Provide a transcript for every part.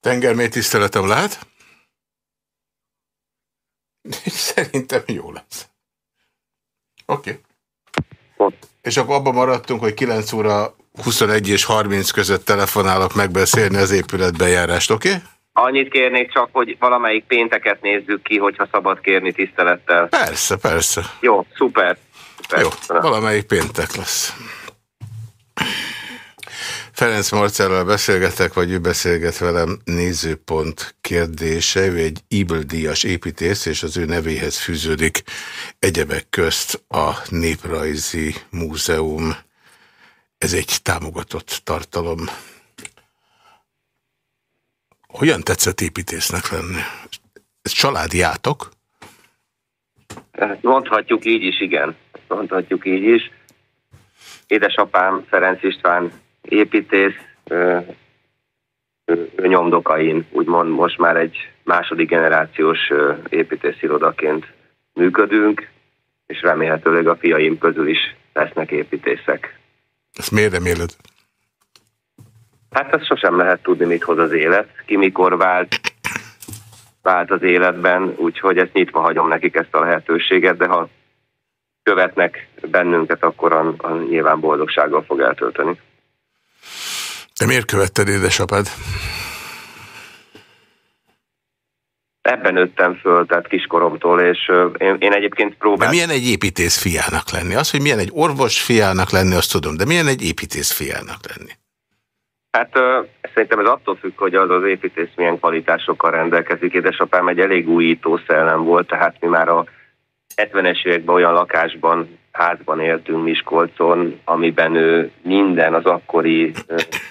Tengermély tiszteletem lehet? Szerintem jó lesz. Oké. Okay. És akkor abban maradtunk, hogy 9 óra 21 és 30 között telefonálok megbeszélni az épületbejárást, oké? Okay? Annyit kérnék csak, hogy valamelyik pénteket nézzük ki, hogyha szabad kérni tisztelettel. Persze, persze. Jó, szuper. szuper. Jó, valamelyik péntek lesz. Ferenc Marcellal beszélgetek, vagy ő beszélget velem nézőpont kérdése. Ő egy Ibl díjas építész, és az ő nevéhez fűződik egyebek közt a Néprajzi Múzeum. Ez egy támogatott tartalom. Hogyan tetszett építésznek lenni? Ez családi átok? Hát mondhatjuk így is, igen. Mondhatjuk így is. Édesapám Ferenc István építész, nyomdokain, úgymond most már egy második generációs építészirodaként működünk, és remélhetőleg a fiaim közül is lesznek építészek. Ezt miért reméled? Hát ezt sosem lehet tudni, mit hoz az élet, ki mikor vált, vált az életben, úgyhogy ezt nyitva hagyom nekik ezt a lehetőséget, de ha követnek bennünket, akkor a, a nyilván boldogsággal fog eltölteni. De miért követted édesapád? Ebben nőttem föl, tehát kiskoromtól, és én, én egyébként próbáltam... De milyen egy építész fiának lenni? Az, hogy milyen egy orvos fiának lenni, azt tudom, de milyen egy építész fiának lenni? Hát uh, szerintem ez attól függ, hogy az az építész milyen kvalitásokkal rendelkezik. Édesapám egy elég újító szellem volt, tehát mi már a 70-es években olyan lakásban házban éltünk Miskolcon, amiben ő minden az akkori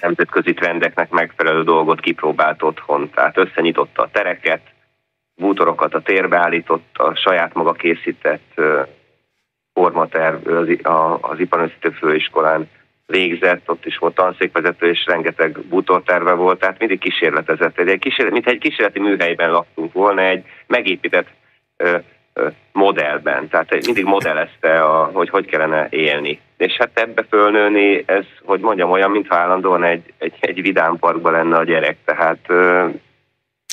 nemzetközi trendeknek megfelelő dolgot kipróbált otthon. Tehát összenyitotta a tereket, bútorokat a térbe állított, a saját maga készített formaterv az, iparösszítő főiskolán végzett, ott is volt tanszékvezető, és rengeteg bútorterve volt, tehát mindig kísérletezett. Egy kísérlet, mint egy kísérleti műhelyben laktunk volna, egy megépített modellben, tehát mindig modellezte, a, hogy hogy kellene élni. És hát ebbe fölnőni, ez, hogy mondjam, olyan, mintha állandóan egy, egy, egy vidámparkban lenne a gyerek, tehát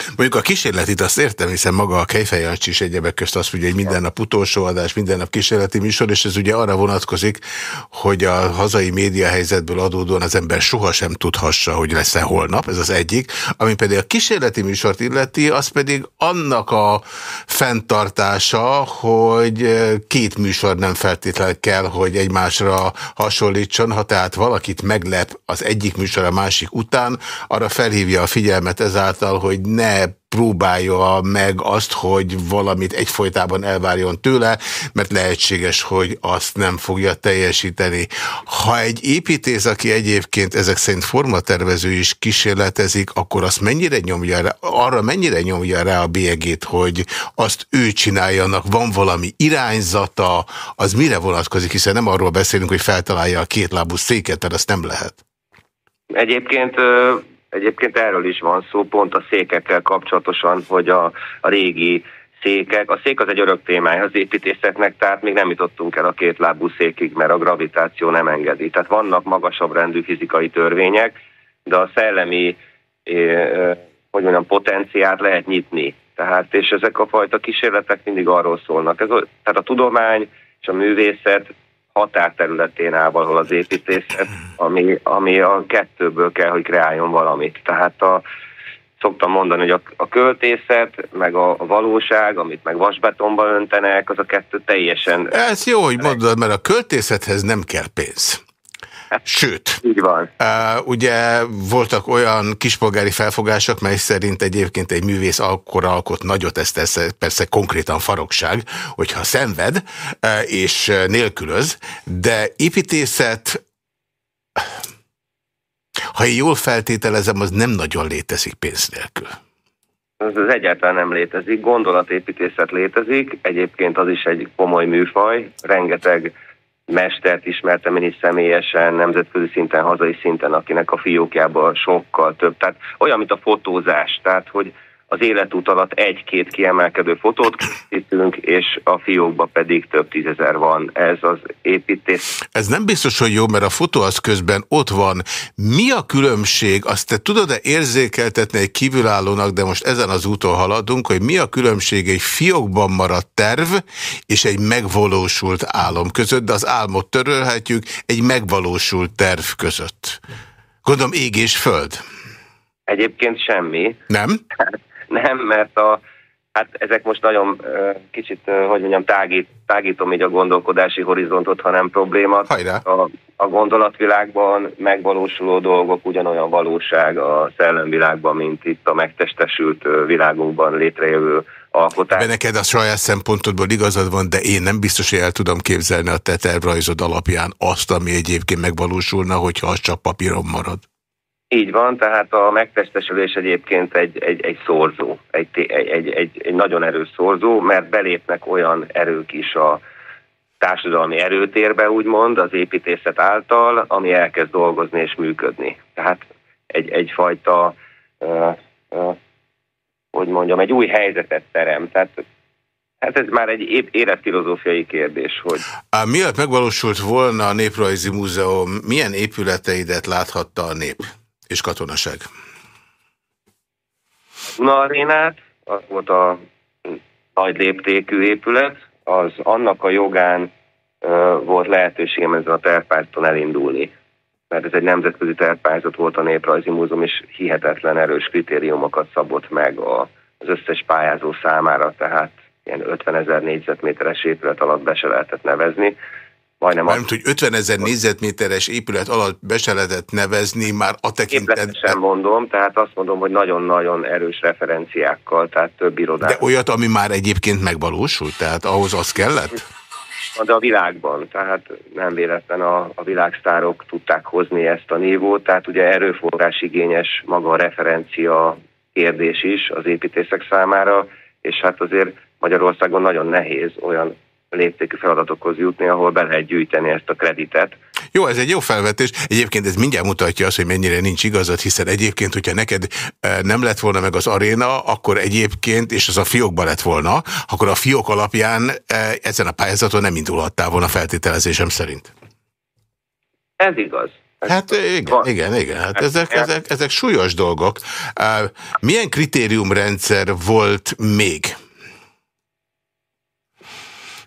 Mondjuk a kísérletit azt értem, hiszen maga a Kejfejancsi is egyebek közt azt mondja, hogy minden nap utolsó adás, minden nap kísérleti műsor, és ez ugye arra vonatkozik, hogy a hazai média helyzetből adódóan az ember sohasem tudhassa, hogy lesz-e holnap, ez az egyik. Ami pedig a kísérleti műsort illeti, az pedig annak a fenntartása, hogy két műsor nem feltétlenül kell, hogy egymásra hasonlítson, ha tehát valakit meglep az egyik műsor a másik után, arra felhívja a figyelmet ezáltal, hogy ne ne próbálja meg azt, hogy valamit egyfolytában elvárjon tőle, mert lehetséges, hogy azt nem fogja teljesíteni. Ha egy építész, aki egyébként ezek szerint formatervező is kísérletezik, akkor azt mennyire nyomja rá, arra mennyire nyomja rá a bélyegét, hogy azt ő csináljanak, van valami irányzata, az mire vonatkozik, hiszen nem arról beszélünk, hogy feltalálja a kétlábú széket, tehát azt nem lehet. Egyébként Egyébként erről is van szó, pont a székekkel kapcsolatosan, hogy a, a régi székek, a szék az egy örök témája az építészetnek, tehát még nem jutottunk el a két lábú székig, mert a gravitáció nem engedi. Tehát vannak magasabb rendű fizikai törvények, de a szellemi hogy mondjam, potenciát lehet nyitni. Tehát, és ezek a fajta kísérletek mindig arról szólnak. Ez, tehát a tudomány és a művészet határterületén áll valahol az építészet, ami, ami a kettőből kell, hogy kreáljon valamit. Tehát a, szoktam mondani, hogy a, a költészet, meg a, a valóság, amit meg vasbetonba öntenek, az a kettő teljesen... Ez jó, hogy mondod, mert a költészethez nem kell pénz. Sőt, Így van. Ugye voltak olyan kispolgári felfogások, mely szerint egyébként egy művész akkor alkot nagyot, ezt persze, persze konkrétan farokság, hogyha szenved és nélkülöz, de építészet, ha én jól feltételezem, az nem nagyon létezik pénz nélkül. Ez az egyáltalán nem létezik. Gondolatépítészet létezik, egyébként az is egy komoly műfaj, rengeteg mestert ismertem én is személyesen, nemzetközi szinten, hazai szinten, akinek a fiókjában sokkal több. Tehát olyan, mint a fotózás. Tehát, hogy az életút alatt egy-két kiemelkedő fotót készítünk, és a fiókba pedig több tízezer van. Ez az építés. Ez nem biztos, hogy jó, mert a fotó az közben ott van. Mi a különbség? Azt te tudod-e érzékeltetni egy kívülállónak, de most ezen az úton haladunk, hogy mi a különbség egy fiókban maradt terv és egy megvalósult álom között, de az álmot törölhetjük egy megvalósult terv között. Gondolom ég és föld. Egyébként semmi. Nem? Nem, mert a, hát ezek most nagyon kicsit, hogy mondjam, tágít, tágítom így a gondolkodási horizontot, ha nem probléma. A, a gondolatvilágban megvalósuló dolgok ugyanolyan valóság a szellemvilágban, mint itt a megtestesült világunkban létrejövő alkotás. De neked a saját szempontodból igazad van, de én nem biztos, hogy el tudom képzelni a te tervrajzod alapján azt, ami egyébként megvalósulna, hogyha az csak papíron marad. Így van, tehát a megtestesülés egyébként egy, egy, egy szorzó, egy, egy, egy, egy, nagyon erős szorzó, mert belépnek olyan erők is a társadalmi erőtérbe, úgymond, az építészet által, ami elkezd dolgozni és működni. Tehát egy, egyfajta, uh, uh, hogy mondjam, egy új helyzetet terem. Tehát Hát ez már egy életfilozófiai kérdés, hogy... Á, miatt megvalósult volna a Néprajzi Múzeum, milyen épületeidet láthatta a nép? És katonaság? Duna arénát, az volt a nagy léptékű épület, az annak a jogán uh, volt lehetőségem ezen a tervpályázaton elindulni. Mert ez egy nemzetközi tervpályázat volt a Néprajzi Múzeum, és hihetetlen erős kritériumokat szabott meg a, az összes pályázó számára, tehát ilyen 50 ezer négyzetméteres épület alatt be se lehetett nevezni majdnem... Mármint, hogy 50 ezer négyzetméteres épület alatt be se lehetett nevezni, már a tekintetben... sem mondom, tehát azt mondom, hogy nagyon-nagyon erős referenciákkal, tehát több irodák. De olyat, ami már egyébként megvalósult, tehát ahhoz az kellett? De a világban, tehát nem véletlen a, a világsztárok tudták hozni ezt a nívót, tehát ugye erőforrás igényes maga a referencia kérdés is az építészek számára, és hát azért Magyarországon nagyon nehéz olyan léptékű feladatokhoz jutni, ahol be lehet gyűjteni ezt a kreditet. Jó, ez egy jó felvetés. Egyébként ez mindjárt mutatja azt, hogy mennyire nincs igazad, hiszen egyébként, hogyha neked e, nem lett volna meg az aréna, akkor egyébként, és az a fiókba lett volna, akkor a fiók alapján e, ezen a pályázaton nem indulhattál volna feltételezésem szerint. Ez igaz. Hát igen, igen, igen. Hát ezek, ezek, ezek súlyos dolgok. E, milyen kritériumrendszer volt még?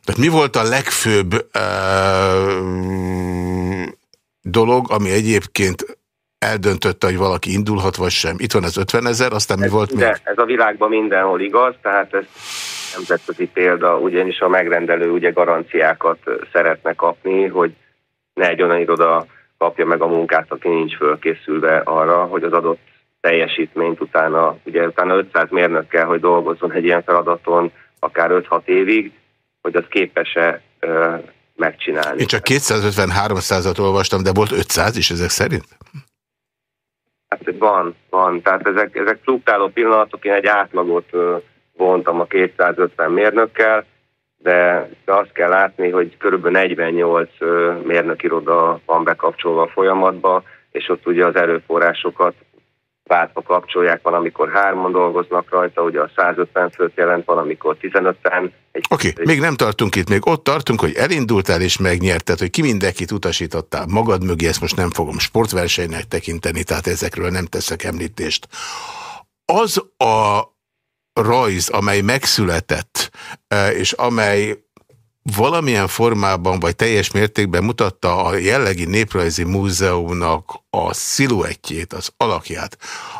Tehát mi volt a legfőbb uh, dolog, ami egyébként eldöntötte, hogy valaki indulhat, vagy sem? Itt van az 50 ezer, aztán ez mi volt minden, még? Ez a világban mindenhol igaz, tehát ez nemzetközi példa, ugyanis a megrendelő ugye garanciákat szeretne kapni, hogy ne egy olyan iroda kapja meg a munkát, aki nincs fölkészülve arra, hogy az adott teljesítményt utána, ugye utána 500 mérnök kell, hogy dolgozzon egy ilyen feladaton, akár 5-6 évig, hogy az képes-e megcsinálni. Én csak 253-százat olvastam, de volt 500 is ezek szerint? Hát van, van. Tehát ezek, ezek fluktáló pillanatok, én egy átlagot vontam a 250 mérnökkel, de, de azt kell látni, hogy kb. 48 mérnökiroda van bekapcsolva a folyamatba, és ott ugye az erőforrásokat váltva kapcsolják, van, amikor hárman dolgoznak rajta, ugye a 150 főt jelent, van, amikor 15-en. Oké, okay, még nem tartunk itt, még ott tartunk, hogy elindultál és megnyerted, hogy ki mindenkit utasítottál magad mögé, ezt most nem fogom sportversenynek tekinteni, tehát ezekről nem teszek említést. Az a rajz, amely megszületett, eh, és amely valamilyen formában, vagy teljes mértékben mutatta a jellegi néprajzi múzeumnak a sziluettjét, az alakját,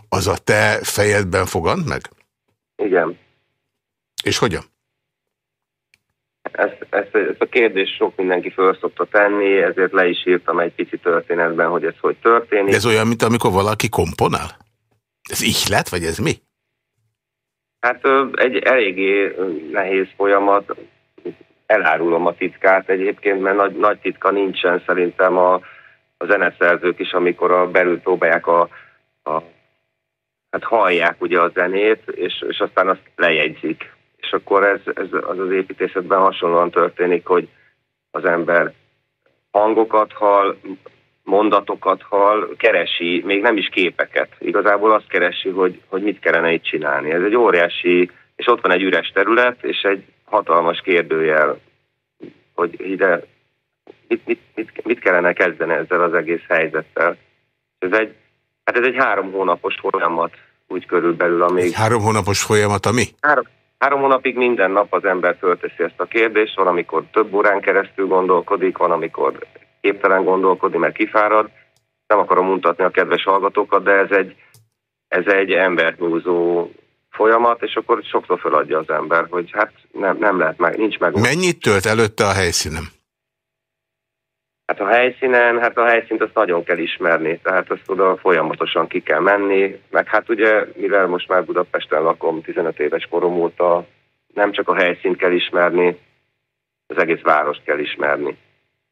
az a te fejedben fogant meg? Igen. És hogyan? Ezt, ezt, ezt a kérdést sok mindenki föl szokta tenni, ezért le is írtam egy pici történetben, hogy ez hogy történik. De ez olyan, mint amikor valaki komponál? Ez ihlet, vagy ez mi? Hát egy eléggé nehéz folyamat elárulom a titkát egyébként, mert nagy, nagy titka nincsen szerintem a, a zeneszerzők is, amikor a belül próbálják a, a hát hallják ugye a zenét, és, és aztán azt lejegyzik. És akkor ez, ez az az építészetben hasonlóan történik, hogy az ember hangokat hall, mondatokat hall, keresi, még nem is képeket. Igazából azt keresi, hogy, hogy mit kellene itt csinálni. Ez egy óriási, és ott van egy üres terület, és egy hatalmas kérdőjel, hogy ide mit, mit, mit, mit kellene kezdeni ezzel az egész helyzettel. Ez egy, hát ez egy három hónapos folyamat, úgy körülbelül, amíg... Egy három hónapos folyamat, ami? Három, három hónapig minden nap az ember fölteszi ezt a kérdést, van, amikor több órán keresztül gondolkodik, van, amikor képtelen gondolkodni, mert kifárad. Nem akarom mutatni a kedves hallgatókat, de ez egy, ez egy embernyúzó folyamat, és akkor sokszor feladja az ember, hogy hát nem, nem lehet meg, nincs meg. Mennyit tölt előtte a helyszínem? Hát a helyszínen, hát a helyszínt azt nagyon kell ismerni, tehát azt oda folyamatosan ki kell menni, meg hát ugye, mivel most már Budapesten lakom 15 éves korom óta, nem csak a helyszínt kell ismerni, az egész várost kell ismerni.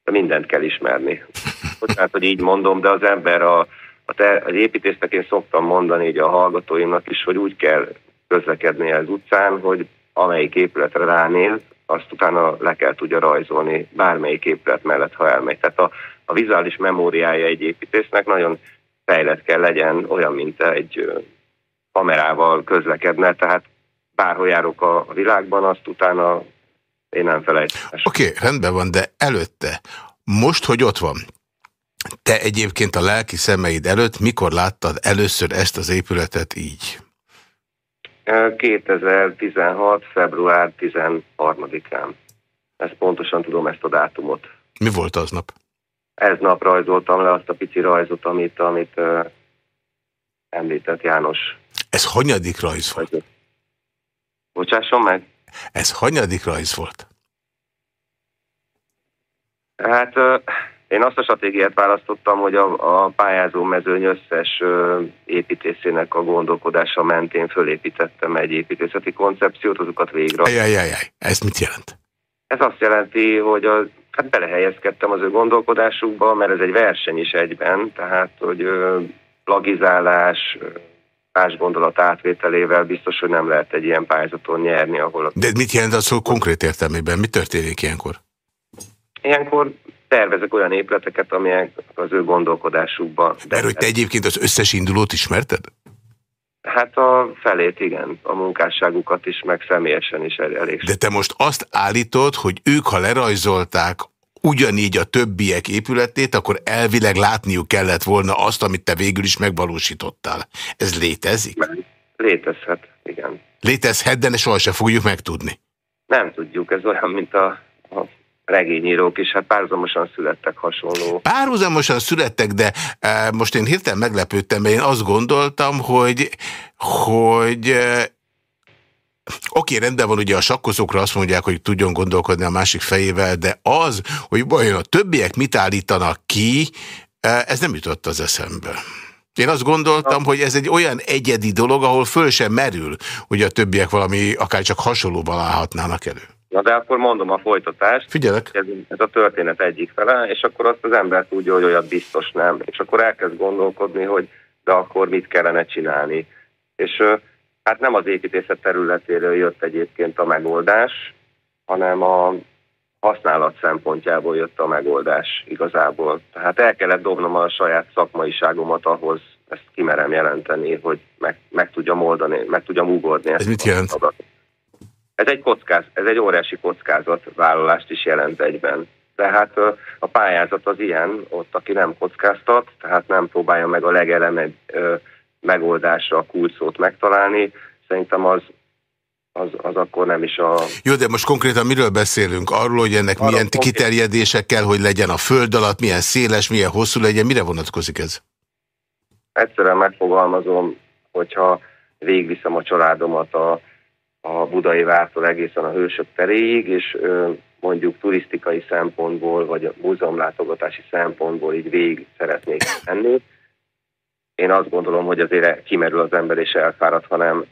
De mindent kell ismerni. Bocsánat, hogy így mondom, de az ember a, a te, az építésznek én szoktam mondani így a hallgatóimnak is, hogy úgy kell közlekedni az utcán, hogy amelyik épületre ránéz, azt utána le kell tudja rajzolni bármelyik épület mellett, ha elmegy. Tehát a, a vizuális memóriája egy építésznek nagyon fejlett kell legyen, olyan, mint egy kamerával közlekedne, tehát bárhol járok a világban, azt utána én nem felejtem. Oké, okay, rendben van, de előtte, most, hogy ott van, te egyébként a lelki szemeid előtt mikor láttad először ezt az épületet így? 2016. február 13-án. Ezt pontosan tudom, ezt a dátumot. Mi volt aznap? Ez nap rajzoltam le azt a pici rajzot, amit, amit uh, említett János. Ez hanyadik rajz volt? Bocsásson meg? Ez hanyadik rajz volt? Hát... Uh, én azt a stratégiát választottam, hogy a, a pályázó mezőny összes ö, építészének a gondolkodása mentén fölépítettem egy építészeti koncepciót, azokat végre. Ajajajaj, ez mit jelent? Ez azt jelenti, hogy a, hát belehelyezkedtem az ő gondolkodásukba, mert ez egy verseny is egyben, tehát hogy ö, plagizálás, más gondolat átvételével biztos, hogy nem lehet egy ilyen pályázaton nyerni, ahol... A... De mit jelent az szó konkrét értelmében? Mi történik ilyenkor? Ilyenkor tervezek olyan épületeket, amelyek az ő gondolkodásukban. De hogy te egyébként az összes indulót ismerted? Hát a felét igen, a munkásságukat is, meg személyesen is elég. De te most azt állítod, hogy ők, ha lerajzolták ugyanígy a többiek épületét, akkor elvileg látniuk kellett volna azt, amit te végül is megvalósítottál. Ez létezik? Létezhet, igen. Létezhet, de ne sohasem fogjuk megtudni. Nem tudjuk, ez olyan, mint a, a regényírók is, hát párhuzamosan születtek hasonló. Párhuzamosan születtek, de e, most én hirtelen meglepődtem, mert én azt gondoltam, hogy, hogy e, Oké, okay, rendben van, ugye a sakkozókra azt mondják, hogy tudjon gondolkodni a másik fejével, de az, hogy vajon a többiek mit állítanak ki, e, ez nem jutott az eszembe. Én azt gondoltam, hogy ez egy olyan egyedi dolog, ahol föl sem merül, hogy a többiek valami akár csak hasonlóval állhatnának elő. Na de akkor mondom a folytatást. Figyelek. Ez, ez a történet egyik fele, és akkor azt az ember tudja, hogy olyat biztos nem. És akkor elkezd gondolkodni, hogy de akkor mit kellene csinálni. És hát nem az építészet területéről jött egyébként a megoldás, hanem a használat szempontjából jött a megoldás igazából. Tehát el kellett dobnom a saját szakmaiságomat ahhoz, ezt kimerem jelenteni, hogy meg, meg tudjam oldani, meg tudjam ugorni. Ez mit jelent? Adatot. Ez egy, kockáz, ez egy óriási vállalást is jelent egyben. Tehát a pályázat az ilyen, ott aki nem kockáztat, tehát nem próbálja meg a legelemebb megoldásra a kulcsot megtalálni, szerintem az, az, az akkor nem is a... Jó, de most konkrétan miről beszélünk? Arról, hogy ennek Arról milyen kiterjedése kell, hogy legyen a föld alatt, milyen széles, milyen hosszú legyen, mire vonatkozik ez? Egyszerűen megfogalmazom, hogyha végviszem a családomat a a budai vártól egészen a hősök teréig, és mondjuk turisztikai szempontból, vagy a múzeumlátogatási szempontból így végig szeretnék menni. Én azt gondolom, hogy azért kimerül az ember és elfárad, hanem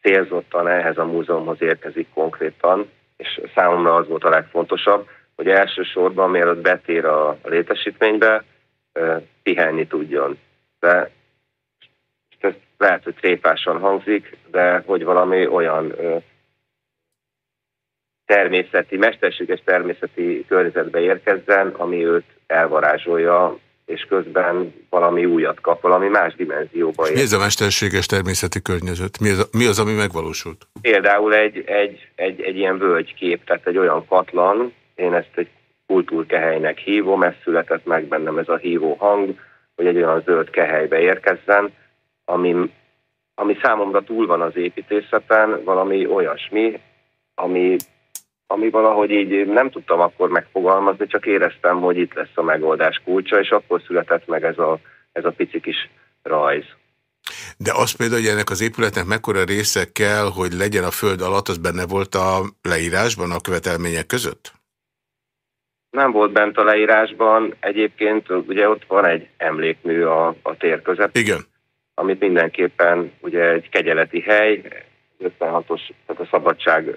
célzottan ehhez a múzeumhoz érkezik konkrétan, és számomra az volt a legfontosabb, hogy elsősorban mielőtt betér a létesítménybe, pihenni tudjon. De lehet, hogy tréfásan hangzik, de hogy valami olyan ö, természeti, mesterséges természeti környezetbe érkezzen, ami őt elvarázsolja és közben valami újat kap, valami más dimenzióba. Mi ez a mesterséges természeti környezet? Mi az, mi az ami megvalósult? Például egy, egy, egy, egy ilyen völgykép, tehát egy olyan katlan, én ezt egy kultúrkehelynek hívom, ez született meg bennem ez a hívó hang, hogy egy olyan zöld kehelybe érkezzen, ami, ami számomra túl van az építészeten, valami olyasmi, ami, ami valahogy így nem tudtam akkor megfogalmazni, csak éreztem, hogy itt lesz a megoldás kulcsa, és akkor született meg ez a, ez a pici kis rajz. De az például, hogy ennek az épületnek mekkora része kell, hogy legyen a föld alatt, az benne volt a leírásban, a követelmények között? Nem volt bent a leírásban. Egyébként ugye ott van egy emlékmű a, a tér között. Igen. Amit mindenképpen ugye egy kegyeleti hely, 56-os, tehát a szabadság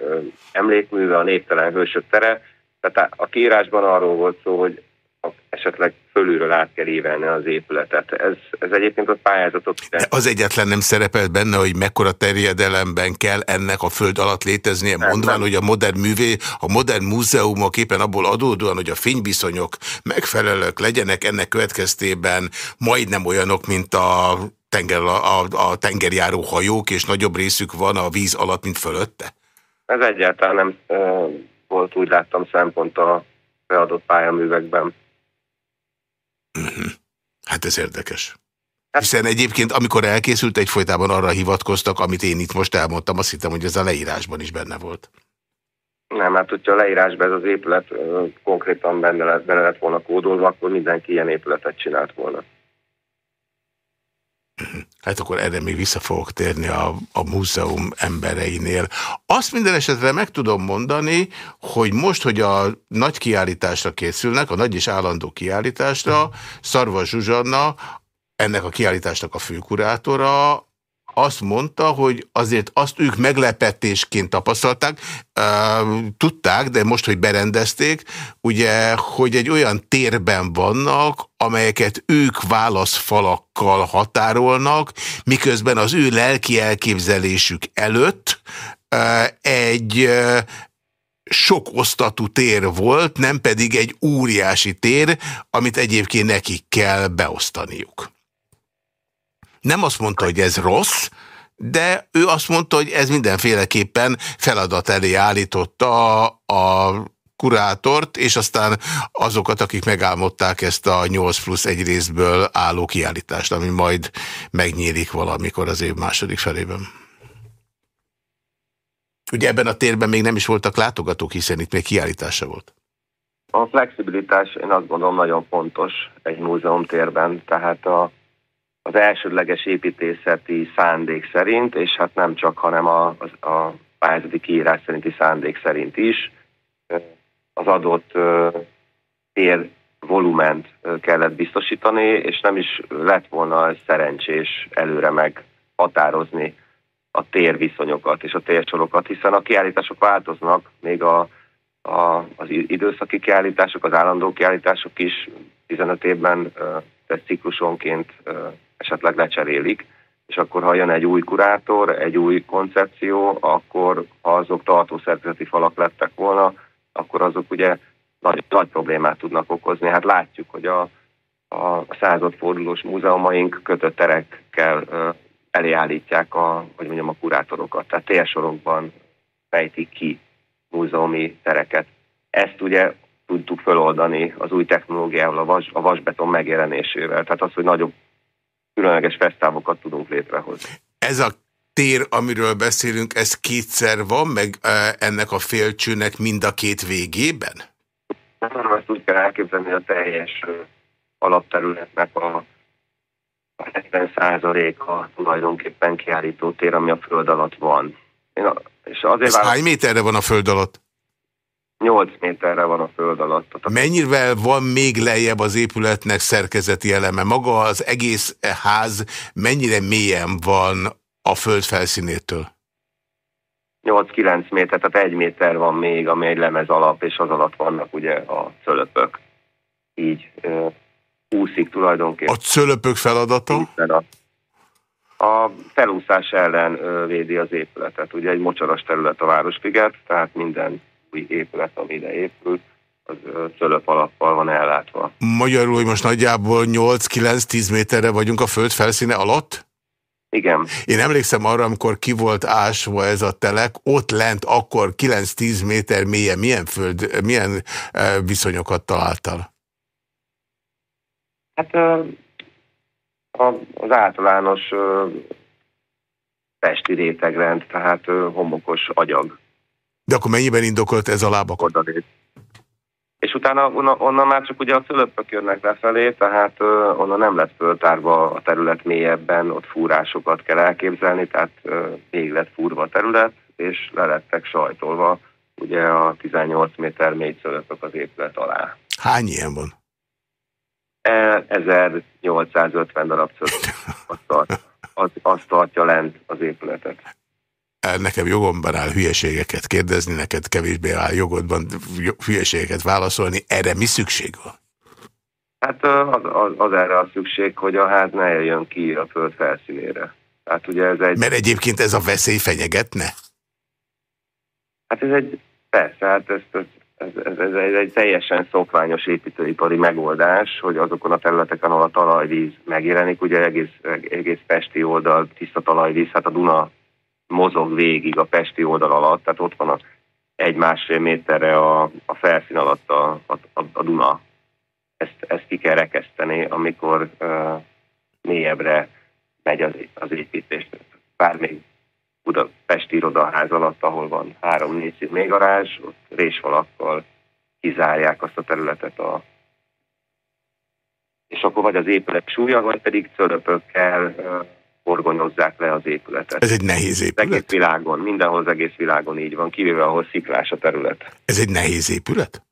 emlékműve, a néptelen hősök tere. Tehát a kiírásban arról volt szó, hogy esetleg fölülről át kell évelni az épületet. Ez, ez egyébként a pályázatok... De az egyetlen nem szerepelt benne, hogy mekkora terjedelemben kell ennek a föld alatt léteznie, nem, mondván, nem. hogy a modern művé, a modern múzeumok éppen abból adódóan, hogy a fényviszonyok megfelelők legyenek, ennek következtében majdnem olyanok, mint a, tenger, a, a tengerjáró hajók, és nagyobb részük van a víz alatt, mint fölötte? Ez egyáltalán nem uh, volt, úgy láttam, szempont a beadott pályaművekben. Mhm. Hát ez érdekes. Hát- Hiszen egyébként, amikor elkészült, egyfolytában arra hivatkoztak, amit én itt most elmondtam, azt hittem, hogy ez a leírásban is benne volt. Nem, hát hogyha a leírásban ez az épület konkrétan benne lett, benne lett volna kódolva, akkor mindenki ilyen épületet csinált volna. Hát akkor erre még vissza fogok térni a, a múzeum embereinél. Azt minden esetre meg tudom mondani, hogy most, hogy a nagy kiállításra készülnek, a nagy és állandó kiállításra, Szarva Zsuzsanna, ennek a kiállításnak a főkurátora, azt mondta, hogy azért azt ők meglepetésként tapasztalták, tudták, de most, hogy berendezték, ugye, hogy egy olyan térben vannak, amelyeket ők válaszfalakkal határolnak, miközben az ő lelki elképzelésük előtt egy sok osztatú tér volt, nem pedig egy óriási tér, amit egyébként nekik kell beosztaniuk. Nem azt mondta, hogy ez rossz, de ő azt mondta, hogy ez mindenféleképpen feladat elé állította a kurátort, és aztán azokat, akik megálmodták ezt a 8 plusz egy részből álló kiállítást, ami majd megnyílik valamikor az év második felében. Ugye ebben a térben még nem is voltak látogatók, hiszen itt még kiállítása volt. A flexibilitás én azt gondolom nagyon fontos egy múzeum térben, tehát a az elsődleges építészeti szándék szerint, és hát nem csak, hanem a, a, a pályázati kiírás szerinti szándék szerint is az adott tér volument kellett biztosítani, és nem is lett volna szerencsés előre meghatározni a térviszonyokat és a térsorokat, hiszen a kiállítások változnak, még a, a, az időszaki kiállítások, az állandó kiállítások is 15 évben, tehát ciklusonként esetleg lecserélik, és akkor ha jön egy új kurátor, egy új koncepció, akkor ha azok tartószerkezeti falak lettek volna, akkor azok ugye nagy, nagy problémát tudnak okozni. Hát látjuk, hogy a, a századfordulós múzeumaink kötött terekkel elé a, hogy mondjam, a kurátorokat. Tehát térsorokban fejtik ki múzeumi tereket. Ezt ugye tudtuk feloldani az új technológiával, a, vas, a vasbeton megjelenésével. Tehát az, hogy nagyobb különleges fesztávokat tudunk létrehozni. Ez a tér, amiről beszélünk, ez kétszer van, meg ennek a félcsőnek mind a két végében? Nem, ezt úgy kell elképzelni, a teljes alapterületnek a 70%-a tulajdonképpen kiállító tér, ami a föld alatt van. Én a, és azért Ez hány méterre van a föld alatt? 8 méterre van a föld alatt. Mennyivel van még lejjebb az épületnek szerkezeti eleme? Maga az egész ház mennyire mélyen van a föld felszínétől? 8-9 méter, tehát egy méter van még, ami egy lemez alap, és az alatt vannak ugye a cölöpök. Így úszik tulajdonképpen. A cölöpök feladata? A felúszás ellen védi az épületet. Ugye egy mocsaras terület a Városliget, tehát minden új épület, ami ide épül, az szölöp alappal van ellátva. Magyarul, hogy most nagyjából 8-9-10 méterre vagyunk a föld felszíne alatt? Igen. Én emlékszem arra, amikor ki volt ásva ez a telek, ott lent akkor 9-10 méter mélyen milyen föld, milyen viszonyokat találtál? Hát az általános pesti rétegrend, tehát homokos agyag. De akkor mennyiben indokolt ez a lábak? Odalét. És utána onnan már csak ugye a fölöppök jönnek lefelé, tehát onnan nem lett föltárva a terület mélyebben, ott fúrásokat kell elképzelni, tehát még lett fúrva a terület, és le lettek sajtolva ugye a 18 méter mély szölöpök az épület alá. Hány ilyen van? 1850 darab szölöp. Azt, tart, az, azt tartja lent az épületet nekem jogomban áll hülyeségeket kérdezni, neked kevésbé áll jogodban hülyeségeket válaszolni. Erre mi szükség van? Hát az, az, az erre a szükség, hogy a ház ne jöjjön ki a föld felszínére. Hát ugye ez egy... Mert egyébként ez a veszély fenyegetne? Hát ez egy, persze, hát ez, ez, ez, ez, ez, egy teljesen szokványos építőipari megoldás, hogy azokon a területeken, ahol a talajvíz megjelenik, ugye egész, egész Pesti oldal tiszta talajvíz, hát a Duna mozog végig a Pesti oldal alatt, tehát ott van a egy-másfél méterre a, a felszín alatt a, a, a Duna. Ezt, ezt ki kell rekeszteni, amikor uh, mélyebbre megy az, az építés. Bár még Budapesti irodaház alatt, ahol van három-négy mélygarázs, ott résfalakkal kizárják azt a területet a és akkor vagy az épület súlya, vagy pedig cölöpökkel uh, horgonyozzák le az épületet. Ez egy nehéz épület? Egész világon, mindenhol az egész világon így van, kivéve ahol sziklás a terület. Ez egy nehéz épület?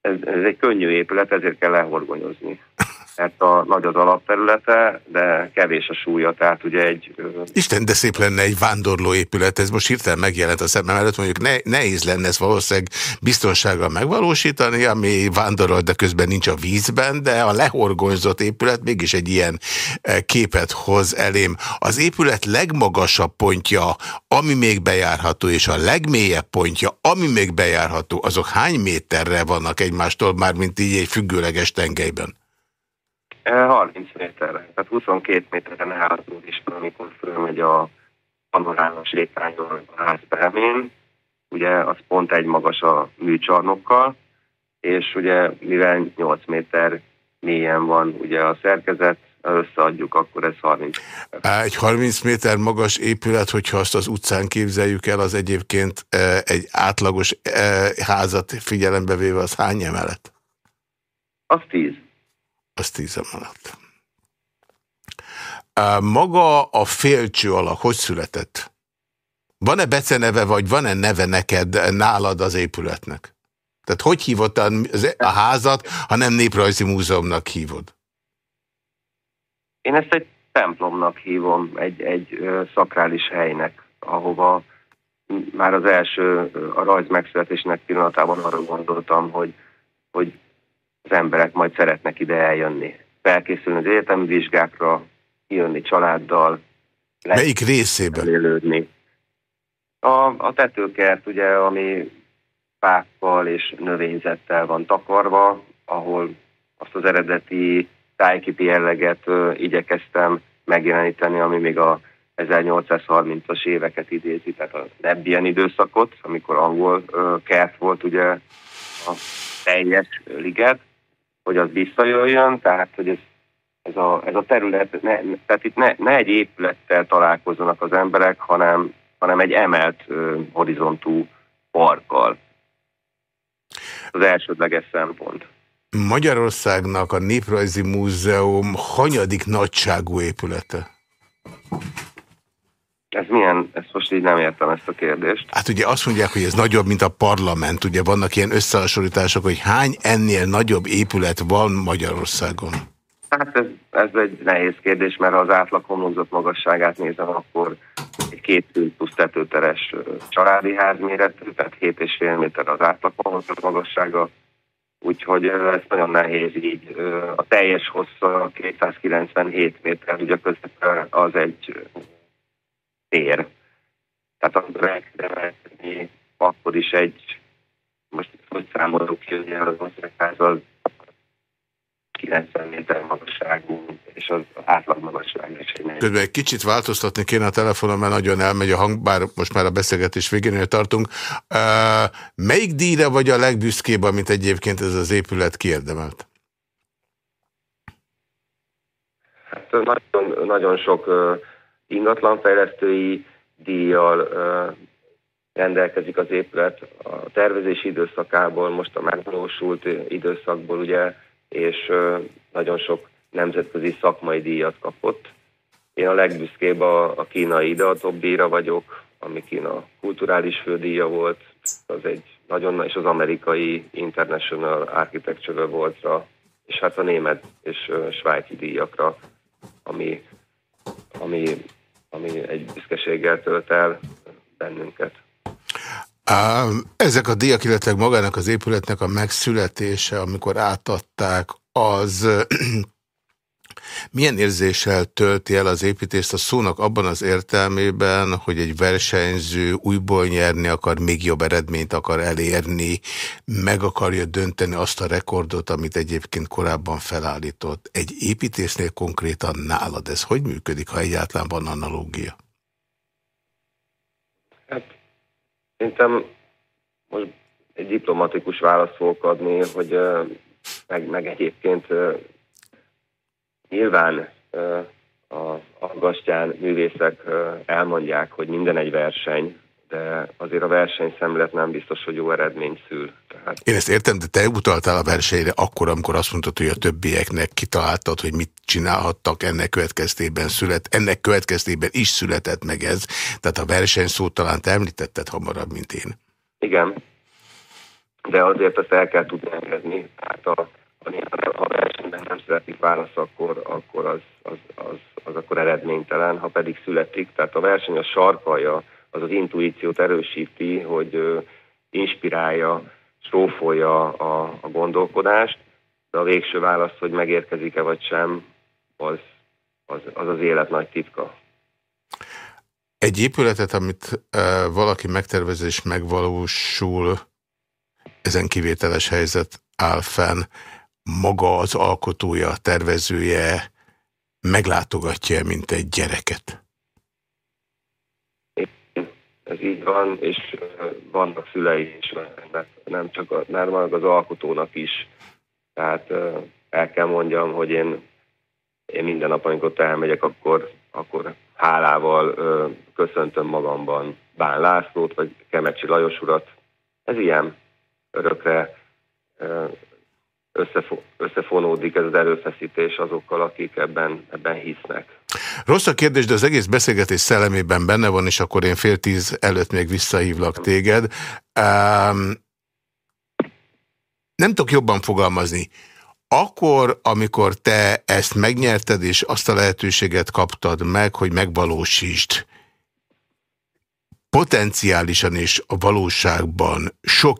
Ez, ez egy könnyű épület, ezért kell lehorgonyozni mert a nagy az alapterülete, de kevés a súlya, tehát ugye egy... Isten, de szép lenne egy vándorló épület, ez most hirtelen megjelent a szemem előtt, mondjuk ne, nehéz lenne ezt valószínűleg biztonsággal megvalósítani, ami vándorol, de közben nincs a vízben, de a lehorgonyzott épület mégis egy ilyen képet hoz elém. Az épület legmagasabb pontja, ami még bejárható, és a legmélyebb pontja, ami még bejárható, azok hány méterre vannak egymástól, már mint így egy függőleges tengelyben? 30 méterre, tehát 22 méteren állhatunk is, amikor fölmegy a panorános létrányon a ház peremén, ugye az pont egy magas a műcsarnokkal, és ugye mivel 8 méter mélyen van ugye a szerkezet, összeadjuk, akkor ez 30 méter. Egy 30 méter magas épület, hogyha azt az utcán képzeljük el, az egyébként egy átlagos házat figyelembe véve, az hány emelet? Az 10 az tíz alatt. Maga a félcső alak hogy született? Van-e beceneve, vagy van-e neve neked nálad az épületnek? Tehát hogy hívott a házat, ha nem Néprajzi Múzeumnak hívod? Én ezt egy templomnak hívom, egy, egy szakrális helynek, ahova már az első, a rajz megszületésnek pillanatában arra gondoltam, hogy, hogy az emberek majd szeretnek ide eljönni. Felkészülni az egyetemi vizsgákra, jönni családdal. Melyik részében? Élődni. A, a tetőkert, ugye, ami fákkal és növényzettel van takarva, ahol azt az eredeti tájkipi jelleget ö, igyekeztem megjeleníteni, ami még a 1830-as éveket idézi, tehát a Nebbien időszakot, amikor angol ö, kert volt ugye a teljes liget, hogy az visszajöjjön, tehát hogy ez, ez, a, ez a terület, ne, tehát itt ne, ne egy épülettel találkozzanak az emberek, hanem, hanem egy emelt ö, horizontú parkkal. Az elsődleges szempont. Magyarországnak a Néprajzi Múzeum hanyadik nagyságú épülete? Ez milyen, ezt most így nem értem ezt a kérdést. Hát ugye azt mondják, hogy ez nagyobb, mint a parlament. Ugye vannak ilyen összehasonlítások, hogy hány ennél nagyobb épület van Magyarországon? Hát ez, ez egy nehéz kérdés, mert ha az átlag homlokzat magasságát nézem, akkor egy két plusz tetőteres családi ház méretű, tehát 7,5 méter az átlag homlokzat magassága, úgyhogy ez nagyon nehéz így. A teljes hossza 297 méter, ugye közben az egy tér. Tehát a akkor is egy most hogy számoljuk ki, hogy az országház az 90 méter magasságú, és az átlag magasság is Közben egy kicsit változtatni kéne a telefonon, mert nagyon elmegy a hang, bár most már a beszélgetés végénél tartunk. Uh, melyik díjra vagy a legbüszkébb, amit egyébként ez az épület kiérdemelt? Hát nagyon, nagyon sok uh, ingatlanfejlesztői díjjal rendelkezik az épület a tervezési időszakából, most a megvalósult időszakból, ugye és nagyon sok nemzetközi szakmai díjat kapott. Én a legbüszkébb a, kínai Ideatop díjra vagyok, ami Kína kulturális fődíja volt, az egy nagyon, és az amerikai International Architecture Awards-ra, és hát a német és svájci díjakra, ami, ami, ami egy büszkeséggel tölt el bennünket. Ezek a díjak, illetve magának az épületnek a megszületése, amikor átadták, az milyen érzéssel tölti el az építést a szónak abban az értelmében, hogy egy versenyző újból nyerni akar, még jobb eredményt akar elérni, meg akarja dönteni azt a rekordot, amit egyébként korábban felállított. Egy építésznél konkrétan nálad ez hogy működik, ha egyáltalán van analógia? Hát Szerintem most egy diplomatikus választ fogok adni, hogy meg, meg egyébként nyilván a, a gastyán művészek elmondják, hogy minden egy verseny, de azért a versenyszemlet nem biztos, hogy jó eredmény szül. Tehát... Én ezt értem, de te utaltál a versenyre akkor, amikor azt mondtad, hogy a többieknek kitaláltad, hogy mit csinálhattak, ennek következtében szület, ennek következtében is született meg ez. Tehát a versenyszót talán te említetted hamarabb, mint én. Igen, de azért ezt el kell tudni engedni. Hát a, ha a versenyben nem születik válasz, akkor, akkor az, az, az, az akkor eredménytelen, ha pedig születik. Tehát a verseny a sarkalja az az intuíciót erősíti, hogy inspirálja, strófolja a, a gondolkodást, de a végső válasz, hogy megérkezik-e vagy sem, az, az, az az élet nagy titka. Egy épületet, amit e, valaki megtervez és megvalósul, ezen kivételes helyzet áll fenn, maga az alkotója, tervezője meglátogatja, mint egy gyereket? ez így van, és vannak szülei is nem csak a, nem az alkotónak is. Tehát el kell mondjam, hogy én, én minden nap, amikor elmegyek, akkor, akkor hálával köszöntöm magamban Bán Lászlót, vagy Kemecsi Lajos urat. Ez ilyen örökre összefonódik ez az erőfeszítés azokkal, akik ebben, ebben hisznek. Rossz a kérdés, de az egész beszélgetés szellemében benne van, és akkor én fél tíz előtt még visszahívlak téged. Um, nem tudok jobban fogalmazni. Akkor, amikor te ezt megnyerted, és azt a lehetőséget kaptad meg, hogy megvalósítsd, potenciálisan és a valóságban sok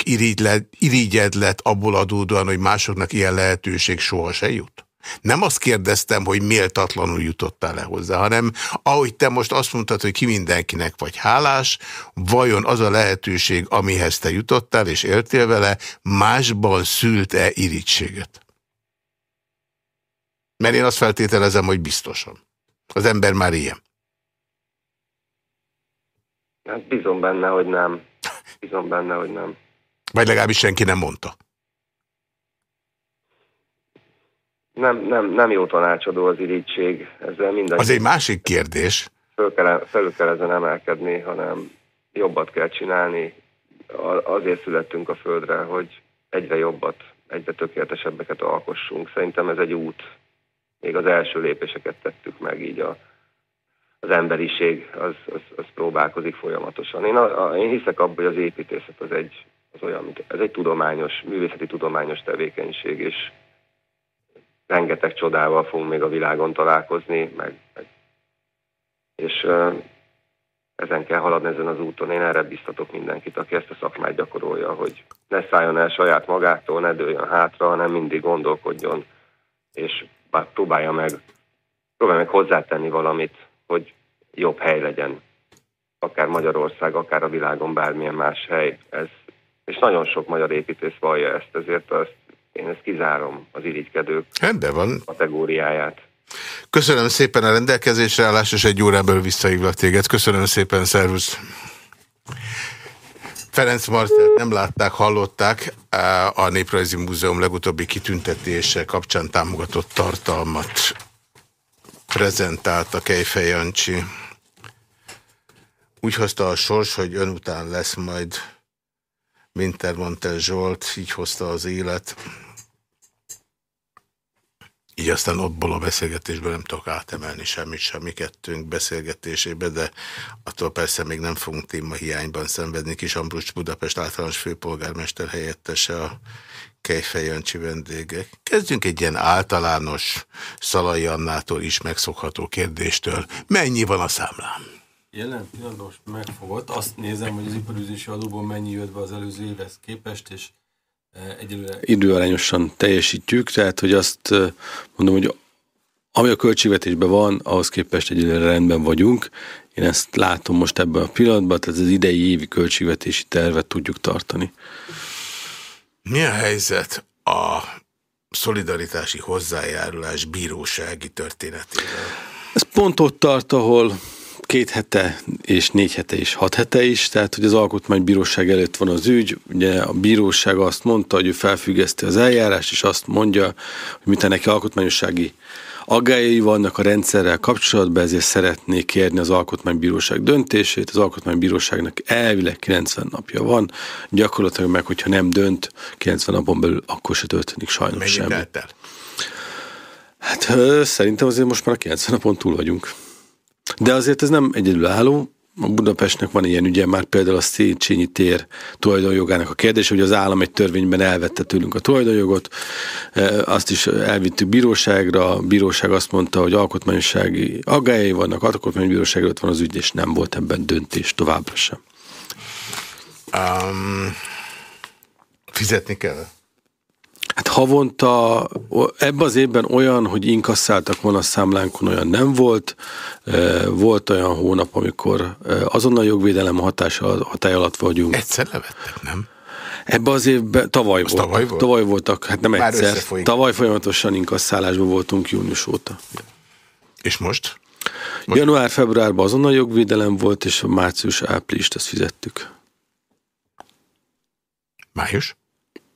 irigyed lett abból adódóan, hogy másoknak ilyen lehetőség soha se jut? Nem azt kérdeztem, hogy méltatlanul jutottál le hozzá, hanem ahogy te most azt mondtad, hogy ki mindenkinek vagy hálás, vajon az a lehetőség, amihez te jutottál és éltél vele, másban szült-e irítséget? Mert én azt feltételezem, hogy biztosan. Az ember már ilyen. Hát bízom benne, hogy nem. Bízom benne, hogy nem. Vagy legalábbis senki nem mondta. Nem, nem, nem jó tanácsadó az irítség. Ezzel minden. Az egy másik kérdés. Föl kell, felül kell ezen emelkedni, hanem jobbat kell csinálni. Azért születtünk a földre, hogy egyre jobbat, egyre tökéletesebbeket alkossunk. Szerintem ez egy út. Még az első lépéseket tettük meg így a, az emberiség az, az, az próbálkozik folyamatosan. Én, a, a, én hiszek abban, hogy az építészet az egy, az olyan, ez egy tudományos, művészeti tudományos tevékenység, és rengeteg csodával fogunk még a világon találkozni, meg, meg és ezen kell haladni ezen az úton. Én erre biztatok mindenkit, aki ezt a szakmát gyakorolja, hogy ne szálljon el saját magától, ne dőljön hátra, hanem mindig gondolkodjon, és próbálja meg, próbálja meg hozzátenni valamit, hogy jobb hely legyen. Akár Magyarország, akár a világon bármilyen más hely. Ez, és nagyon sok magyar építész vallja ezt, ezért azt, én ezt kizárom az irigykedők Rendben van. kategóriáját. Köszönöm szépen a rendelkezésre állás, és egy órában visszahívlak téged. Köszönöm szépen, szervusz! Ferenc Martelt nem látták, hallották a Néprajzi Múzeum legutóbbi kitüntetése kapcsán támogatott tartalmat prezentált a Kejfej Jancsi. Úgy hozta a sors, hogy ön után lesz majd Wintermantel Zsolt, így hozta az élet. Így aztán ottból a beszélgetésből nem tudok átemelni semmit sem mi kettőnk beszélgetésébe, de attól persze még nem fogunk téma hiányban szenvedni. Kis Ambrus Budapest általános főpolgármester helyettese a Kejfej Jancsi vendégek. Kezdjünk egy ilyen általános Szalai Annától is megszokható kérdéstől. Mennyi van a számlám? Jelen pillanatban megfogott. Azt nézem, hogy az iparűzési adóból mennyi jött be az előző évhez képest, és egyelőre időarányosan teljesítjük, tehát hogy azt mondom, hogy ami a költségvetésben van, ahhoz képest egyelőre rendben vagyunk. Én ezt látom most ebben a pillanatban, tehát az idei évi költségvetési tervet tudjuk tartani. Mi a helyzet a szolidaritási hozzájárulás bírósági történetével? Ez pont ott tart, ahol két hete és négy hete és hat hete is, tehát hogy az alkotmánybíróság előtt van az ügy, ugye a bíróság azt mondta, hogy ő felfüggeszti az eljárást, és azt mondja, hogy mint neki alkotmányossági aggályai vannak a rendszerrel kapcsolatban, ezért szeretnék kérni az Alkotmánybíróság döntését. Az Alkotmánybíróságnak elvileg 90 napja van, gyakorlatilag meg, hogyha nem dönt 90 napon belül, akkor se történik sajnos Mennyit semmi. Hát szerintem azért most már a 90 napon túl vagyunk. De azért ez nem egyedülálló. A Budapestnek van ilyen ügye, már például a Széchenyi tér tulajdonjogának a kérdés, hogy az állam egy törvényben elvette tőlünk a tulajdonjogot, azt is elvittük bíróságra, a bíróság azt mondta, hogy alkotmányossági aggályai vannak, alkotmánybíróság előtt van az ügy, és nem volt ebben döntés továbbra sem. Um, fizetni kell? Hát havonta, ebben az évben olyan, hogy inkasszáltak volna a számlánkon, olyan nem volt. Volt olyan hónap, amikor azonnal jogvédelem hatása, hatály alatt vagyunk. Egyszer levettek, nem? Ebben az évben tavaly, volt, tavaly volt? tavaly voltak, hát nem Már egyszer. Tavaly folyamatosan inkasszálásban voltunk június óta. És most? Most... Január-februárban azonnal jogvédelem volt, és március-áprilist ezt fizettük. Május?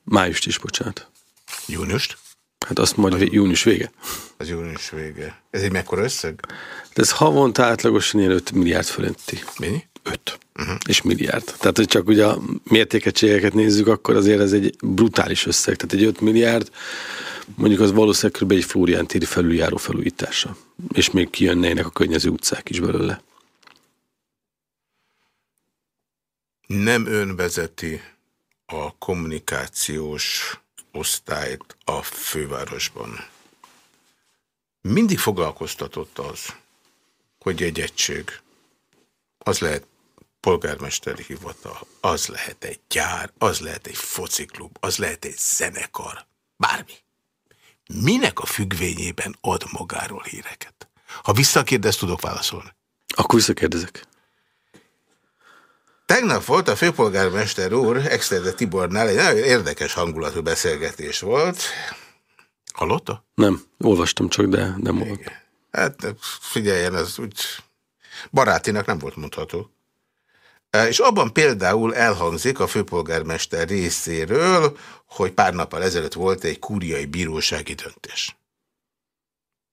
Májust is, bocsánat. Júniust? Hát azt majd vé- június vége. Az június vége. Ez egy mekkora összeg? De ez havonta átlagosan ilyen 5 milliárd fölötti. Mennyi? 5. Uh-huh. És milliárd. Tehát, hogy csak ugye a mértékegységeket nézzük, akkor azért ez egy brutális összeg. Tehát egy 5 milliárd, mondjuk az valószínűleg kb. egy Flórián téri felüljáró felújítása. És még kijönnének a környező utcák is belőle. Nem ön vezeti a kommunikációs osztályt a fővárosban. Mindig foglalkoztatott az, hogy egy egység, az lehet polgármesteri hivatal, az lehet egy gyár, az lehet egy fociklub, az lehet egy zenekar, bármi. Minek a függvényében ad magáról híreket? Ha visszakérdez, tudok válaszolni. Akkor visszakérdezek. Tegnap volt a főpolgármester úr, Exterde Tibornál egy nagyon érdekes hangulatú beszélgetés volt. Hallotta? Nem, olvastam csak, de nem volt. Hát figyeljen, ez úgy barátinak nem volt mondható. E, És abban például elhangzik a főpolgármester részéről, hogy pár nappal ezelőtt volt egy kúriai bírósági döntés.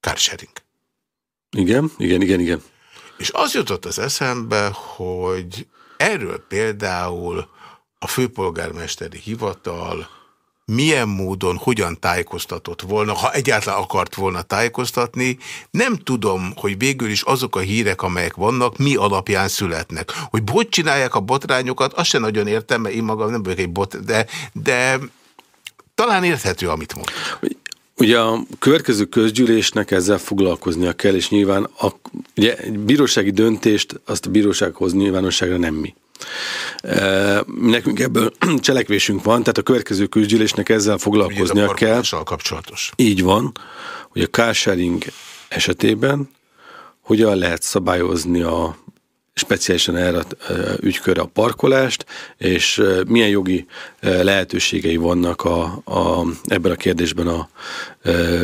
Carsharing. Igen, igen, igen, igen. És az jutott az eszembe, hogy erről például a főpolgármesteri hivatal milyen módon, hogyan tájékoztatott volna, ha egyáltalán akart volna tájékoztatni. Nem tudom, hogy végül is azok a hírek, amelyek vannak, mi alapján születnek. Hogy bot csinálják a botrányokat, azt sem nagyon értem, mert én magam nem vagyok egy bot, de, de talán érthető, amit mond. Ugye a következő közgyűlésnek ezzel foglalkoznia kell, és nyilván a, ugye, bírósági döntést azt a bírósághoz nyilvánosságra nem mi. E, nekünk ebből cselekvésünk van, tehát a következő közgyűlésnek ezzel foglalkoznia Ugye kell. ez a kapcsolatos. Így van, hogy a carsharing esetében hogyan lehet szabályozni a speciálisan erre a ügykörre a parkolást, és milyen jogi lehetőségei vannak a, a, ebben a kérdésben a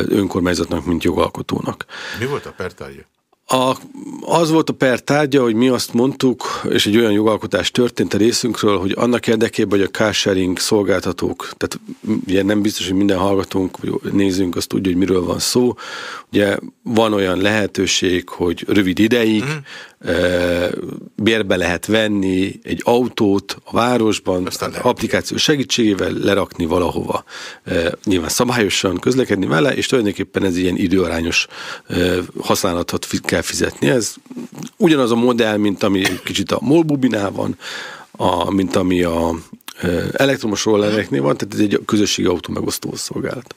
önkormányzatnak, mint jogalkotónak. Mi volt a pertárgya? A, az volt a per tárgya, hogy mi azt mondtuk, és egy olyan jogalkotás történt a részünkről, hogy annak érdekében, hogy a carsharing szolgáltatók, tehát ugye nem biztos, hogy minden hallgatónk, vagy nézünk, azt tudja, hogy miről van szó. Ugye van olyan lehetőség, hogy rövid ideig uh-huh bérbe lehet venni egy autót a városban, Aztán applikáció segítségével lerakni valahova. Nyilván szabályosan közlekedni vele, és tulajdonképpen ez ilyen időarányos használatot kell fizetni. Ez ugyanaz a modell, mint ami kicsit a Molbubinál van, a, mint ami a elektromos rollereknél van, tehát ez egy közösségi autó megosztó szolgálat.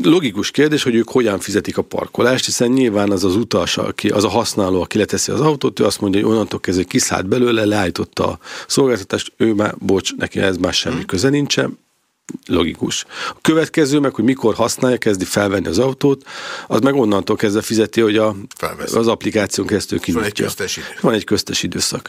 Logikus kérdés, hogy ők hogyan fizetik a parkolást, hiszen nyilván az az utas, aki, az a használó, aki leteszi az autót, ő azt mondja, hogy onnantól kezdve kiszállt belőle, leállította a szolgáltatást, ő már, bocs, neki ez már semmi hmm. köze nincsen, logikus. A következő meg, hogy mikor használja, kezdi felvenni az autót, az meg onnantól kezdve fizeti, hogy a, az applikáción keresztül kinyitja. Van egy Van egy köztes időszak.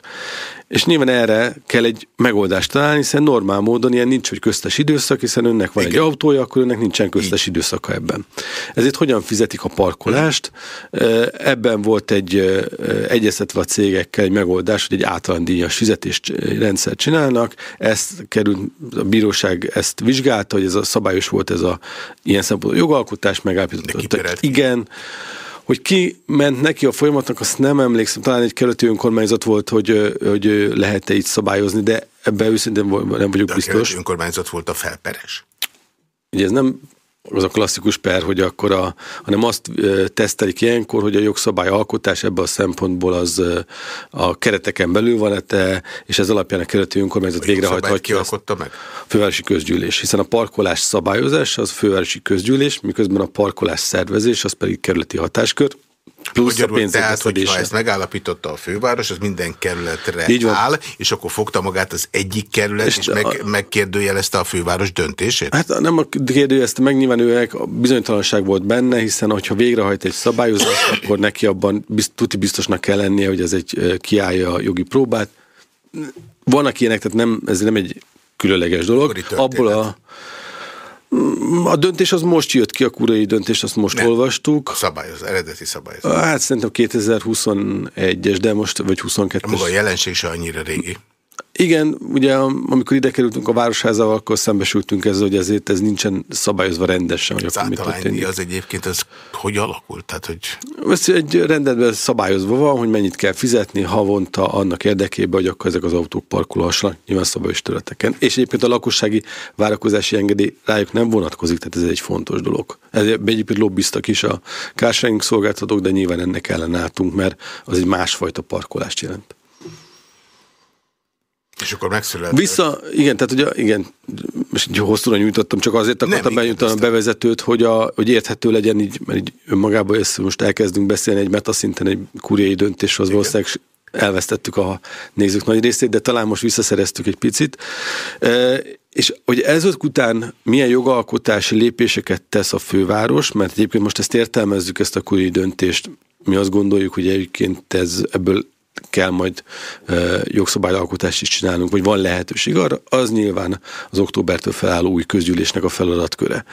És nyilván erre kell egy megoldást találni, hiszen normál módon ilyen nincs, hogy köztes időszak, hiszen önnek van Igen. egy autója, akkor önnek nincsen köztes Így. időszaka ebben. Ezért hogyan fizetik a parkolást? Ebben volt egy egyeztetve a cégekkel egy megoldás, hogy egy általán díjas fizetést rendszer csinálnak. Ezt került, a bíróság ezt vizsgálta, hogy ez a szabályos volt ez a ilyen szempontból jogalkotás, megállapította, igen, hogy ki ment neki a folyamatnak, azt nem emlékszem, talán egy kerületi önkormányzat volt, hogy, hogy lehet-e így szabályozni, de ebben őszintén nem vagyok de biztos. A önkormányzat volt a felperes. Ugye ez nem az a klasszikus per, hogy akkor a, hanem azt tesztelik ilyenkor, hogy a jogszabály alkotás ebből a szempontból az a kereteken belül van, te, és ez alapján a kereti önkormányzat végrehajthatja. Ki alkotta meg? A fővárosi közgyűlés, hiszen a parkolás szabályozás az fővárosi közgyűlés, miközben a parkolás szervezés az pedig kerületi hatáskör. Plusz Magyarul, a tehát, hogyha ezt megállapította a főváros, az minden kerületre Így van. áll, és akkor fogta magát az egyik kerület, és, és meg, a... megkérdőjelezte a főváros döntését? Hát nem a kérdőjelezte meg, nyilván őek a bizonytalanság volt benne, hiszen hogyha végrehajt egy szabályozást, akkor neki abban bizt, tuti biztosnak kell lennie, hogy ez egy kiállja a jogi próbát. Vannak ilyenek, tehát nem, ez nem egy különleges dolog. Abból a a döntés az most jött ki, a kurai döntés, azt most Nem. olvastuk. A szabály, az eredeti szabály. Hát szerintem 2021-es, de most, vagy 22-es. Maga a jelenség se annyira régi. Igen, ugye amikor ide kerültünk a városházával, akkor szembesültünk ezzel, hogy ezért ez nincsen szabályozva rendesen. Az általánydíj az egyébként az hogy alakult? Tehát, hogy... Ez egy rendben szabályozva van, hogy mennyit kell fizetni havonta annak érdekében, hogy akkor ezek az autók parkolhassanak nyilván szabályos területeken. És egyébként a lakossági várakozási engedély rájuk nem vonatkozik, tehát ez egy fontos dolog. Ez egyébként lobbiztak is a carsharing szolgáltatók, de nyilván ennek ellen álltunk, mert az egy másfajta parkolást jelent. És akkor megszületett. Vissza, igen, tehát ugye, igen, most így hosszúra nyújtottam, csak azért akartam benyújtani a bevezetőt, hogy, a, hogy érthető legyen így, mert így önmagában ezt most elkezdünk beszélni egy metaszinten, egy kuriai döntéshoz igen. valószínűleg elvesztettük a nézők nagy részét, de talán most visszaszereztük egy picit. E, és hogy ezek után milyen jogalkotási lépéseket tesz a főváros, mert egyébként most ezt értelmezzük, ezt a kuriai döntést, mi azt gondoljuk, hogy egyébként ez ebből kell majd e, jogszabályalkotást is csinálnunk, vagy van lehetőség arra, az nyilván az októbertől felálló új közgyűlésnek a feladatköre.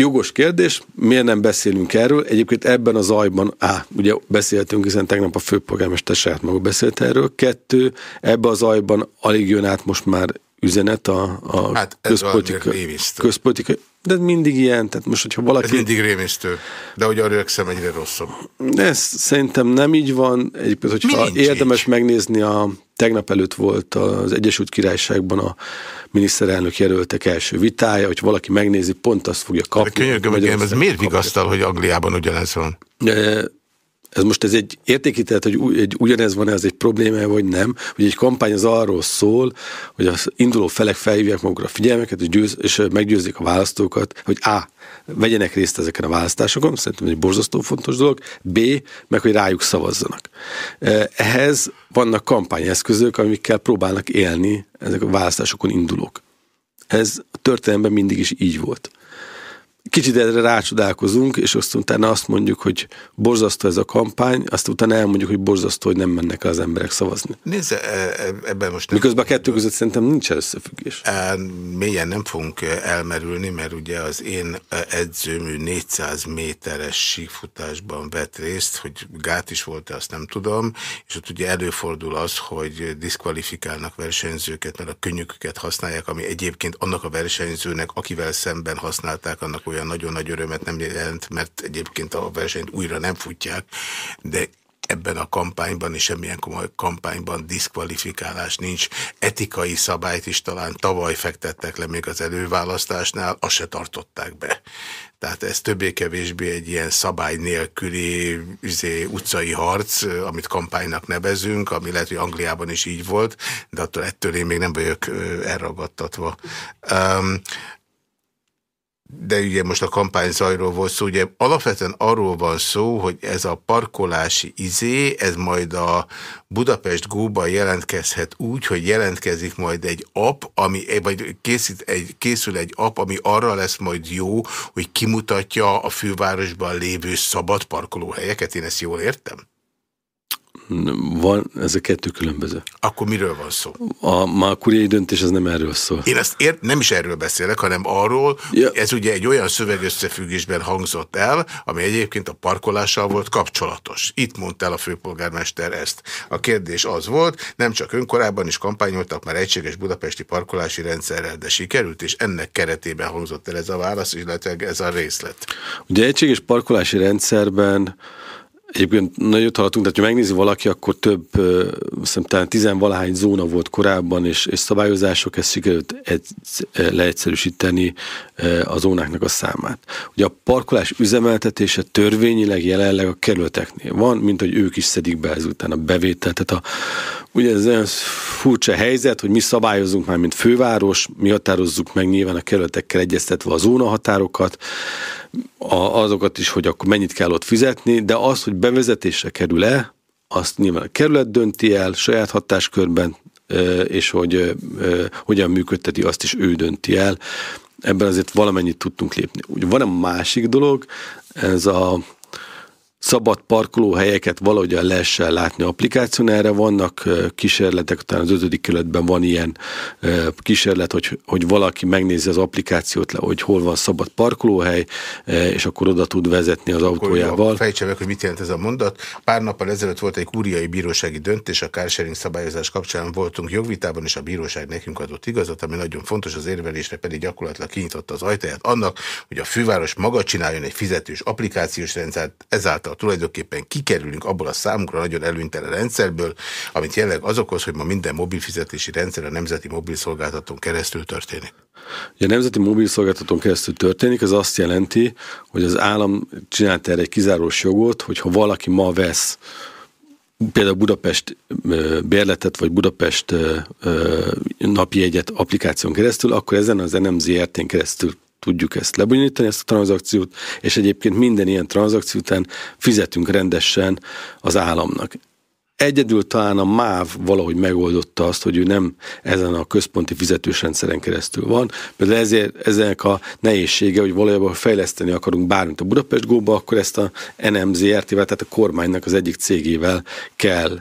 Jogos kérdés, miért nem beszélünk erről? Egyébként ebben a zajban, á, ugye beszéltünk, hiszen tegnap a főpolgármester saját maga beszélt erről. Kettő, ebben a zajban alig jön át most már üzenet a, a hát közpolitika, közpolitika, de mindig ilyen, tehát most, hogyha valaki... Ez mindig rémisztő, de hogy arra ökszem egyre rosszabb. Ez szerintem nem így van. Egyébként, hogyha érdemes így. megnézni, a tegnap előtt volt az Egyesült Királyságban a miniszterelnök jelöltek első vitája, hogy valaki megnézi, pont azt fogja kapni. Könyörgöm, ez miért vigasztal, hogy Angliában ugyanez van? De ez most ez egy értékített, hogy egy, ugyanez van ez egy probléma, vagy nem, hogy egy kampány az arról szól, hogy az induló felek felhívják magukra a figyelmeket, és, győz, és meggyőzik a választókat, hogy A. vegyenek részt ezeken a választásokon, szerintem egy borzasztó fontos dolog, B. meg hogy rájuk szavazzanak. Ehhez vannak kampányeszközök, amikkel próbálnak élni ezek a választásokon indulók. Ez a történelemben mindig is így volt kicsit erre rácsodálkozunk, és azt utána azt mondjuk, hogy borzasztó ez a kampány, azt utána elmondjuk, hogy borzasztó, hogy nem mennek el az emberek szavazni. Nézze, e, e, ebben most... Miközben a kettő között szerintem nincs összefüggés. E, mélyen nem fogunk elmerülni, mert ugye az én edzőmű 400 méteres sífutásban vett részt, hogy gát is volt, azt nem tudom, és ott ugye előfordul az, hogy diszkvalifikálnak versenyzőket, mert a könnyűköket használják, ami egyébként annak a versenyzőnek, akivel szemben használták, annak olyan nagyon nagy örömet nem jelent, mert egyébként a versenyt újra nem futják, de ebben a kampányban és semmilyen komoly kampányban diszkvalifikálás nincs. Etikai szabályt is talán tavaly fektettek le még az előválasztásnál, azt se tartották be. Tehát ez többé-kevésbé egy ilyen szabály nélküli üzé, utcai harc, amit kampánynak nevezünk, ami lehet, hogy Angliában is így volt, de attól ettől én még nem vagyok elragadtatva. Um, de ugye most a kampány zajról volt szó, ugye alapvetően arról van szó, hogy ez a parkolási izé, ez majd a Budapest Góban jelentkezhet úgy, hogy jelentkezik majd egy app, ami, vagy készít egy, készül egy app, ami arra lesz majd jó, hogy kimutatja a fővárosban lévő szabad parkolóhelyeket, én ezt jól értem? Van, ez a kettő különböző. Akkor miről van szó? A, ma a kuriai döntés az nem erről szól. Én ezt ért, nem is erről beszélek, hanem arról, ja. ez ugye egy olyan szövegösszefüggésben hangzott el, ami egyébként a parkolással volt kapcsolatos. Itt mondta el a főpolgármester ezt. A kérdés az volt, nem csak önkorában is kampányoltak már egységes budapesti parkolási rendszerrel, de sikerült, és ennek keretében hangzott el ez a válasz, illetve ez a részlet. Ugye egységes parkolási rendszerben Egyébként nagyot haladtunk, tehát ha megnézi valaki, akkor több, szerintem tizenvalahány zóna volt korábban, és, és szabályozások, ezt sikerült egy, leegyszerűsíteni a zónáknak a számát. Ugye a parkolás üzemeltetése törvényileg jelenleg a kerületeknél van, mint hogy ők is szedik be ezután a bevételt. Tehát a, ugye ez olyan furcsa helyzet, hogy mi szabályozunk már, mint főváros, mi határozzuk meg nyilván a kerületekkel egyeztetve a zónahatárokat, a, azokat is, hogy akkor mennyit kell ott fizetni, de az, hogy bevezetésre kerül-e, azt nyilván a kerület dönti el saját hatáskörben, és hogy hogyan működteti, azt is ő dönti el. Ebben azért valamennyit tudtunk lépni. Ugye van a másik dolog, ez a szabad parkolóhelyeket valahogy lehessen látni applikáción. Erre vannak kísérletek, talán az ötödik kerületben van ilyen kísérlet, hogy, hogy valaki megnézi az applikációt, hogy hol van szabad parkolóhely, és akkor oda tud vezetni az autójával. Fejtse meg, hogy mit jelent ez a mondat. Pár nappal ezelőtt volt egy kúriai bírósági döntés, a carsharing szabályozás kapcsán voltunk jogvitában, és a bíróság nekünk adott igazat, ami nagyon fontos az érvelésre, pedig gyakorlatilag kinyitotta az ajtaját annak, hogy a főváros maga csináljon egy fizetős applikációs rendszert, ezáltal ezáltal tulajdonképpen kikerülünk abból a számunkra nagyon előnytelen rendszerből, amit jelenleg az okoz, hogy ma minden mobilfizetési rendszer a Nemzeti Mobilszolgáltatón keresztül történik. A Nemzeti Mobilszolgáltatón keresztül történik, ez azt jelenti, hogy az állam csinált erre egy kizárós jogot, hogyha valaki ma vesz például Budapest bérletet, vagy Budapest napi egyet applikáción keresztül, akkor ezen az NMZRT-n keresztül tudjuk ezt lebonyolítani, ezt a tranzakciót, és egyébként minden ilyen tranzakció után fizetünk rendesen az államnak. Egyedül talán a MÁV valahogy megoldotta azt, hogy ő nem ezen a központi fizetős rendszeren keresztül van. Például ezért ezek a nehézsége, hogy valójában fejleszteni akarunk bármit a Budapest Góba, akkor ezt a NMZRT-vel, tehát a kormánynak az egyik cégével kell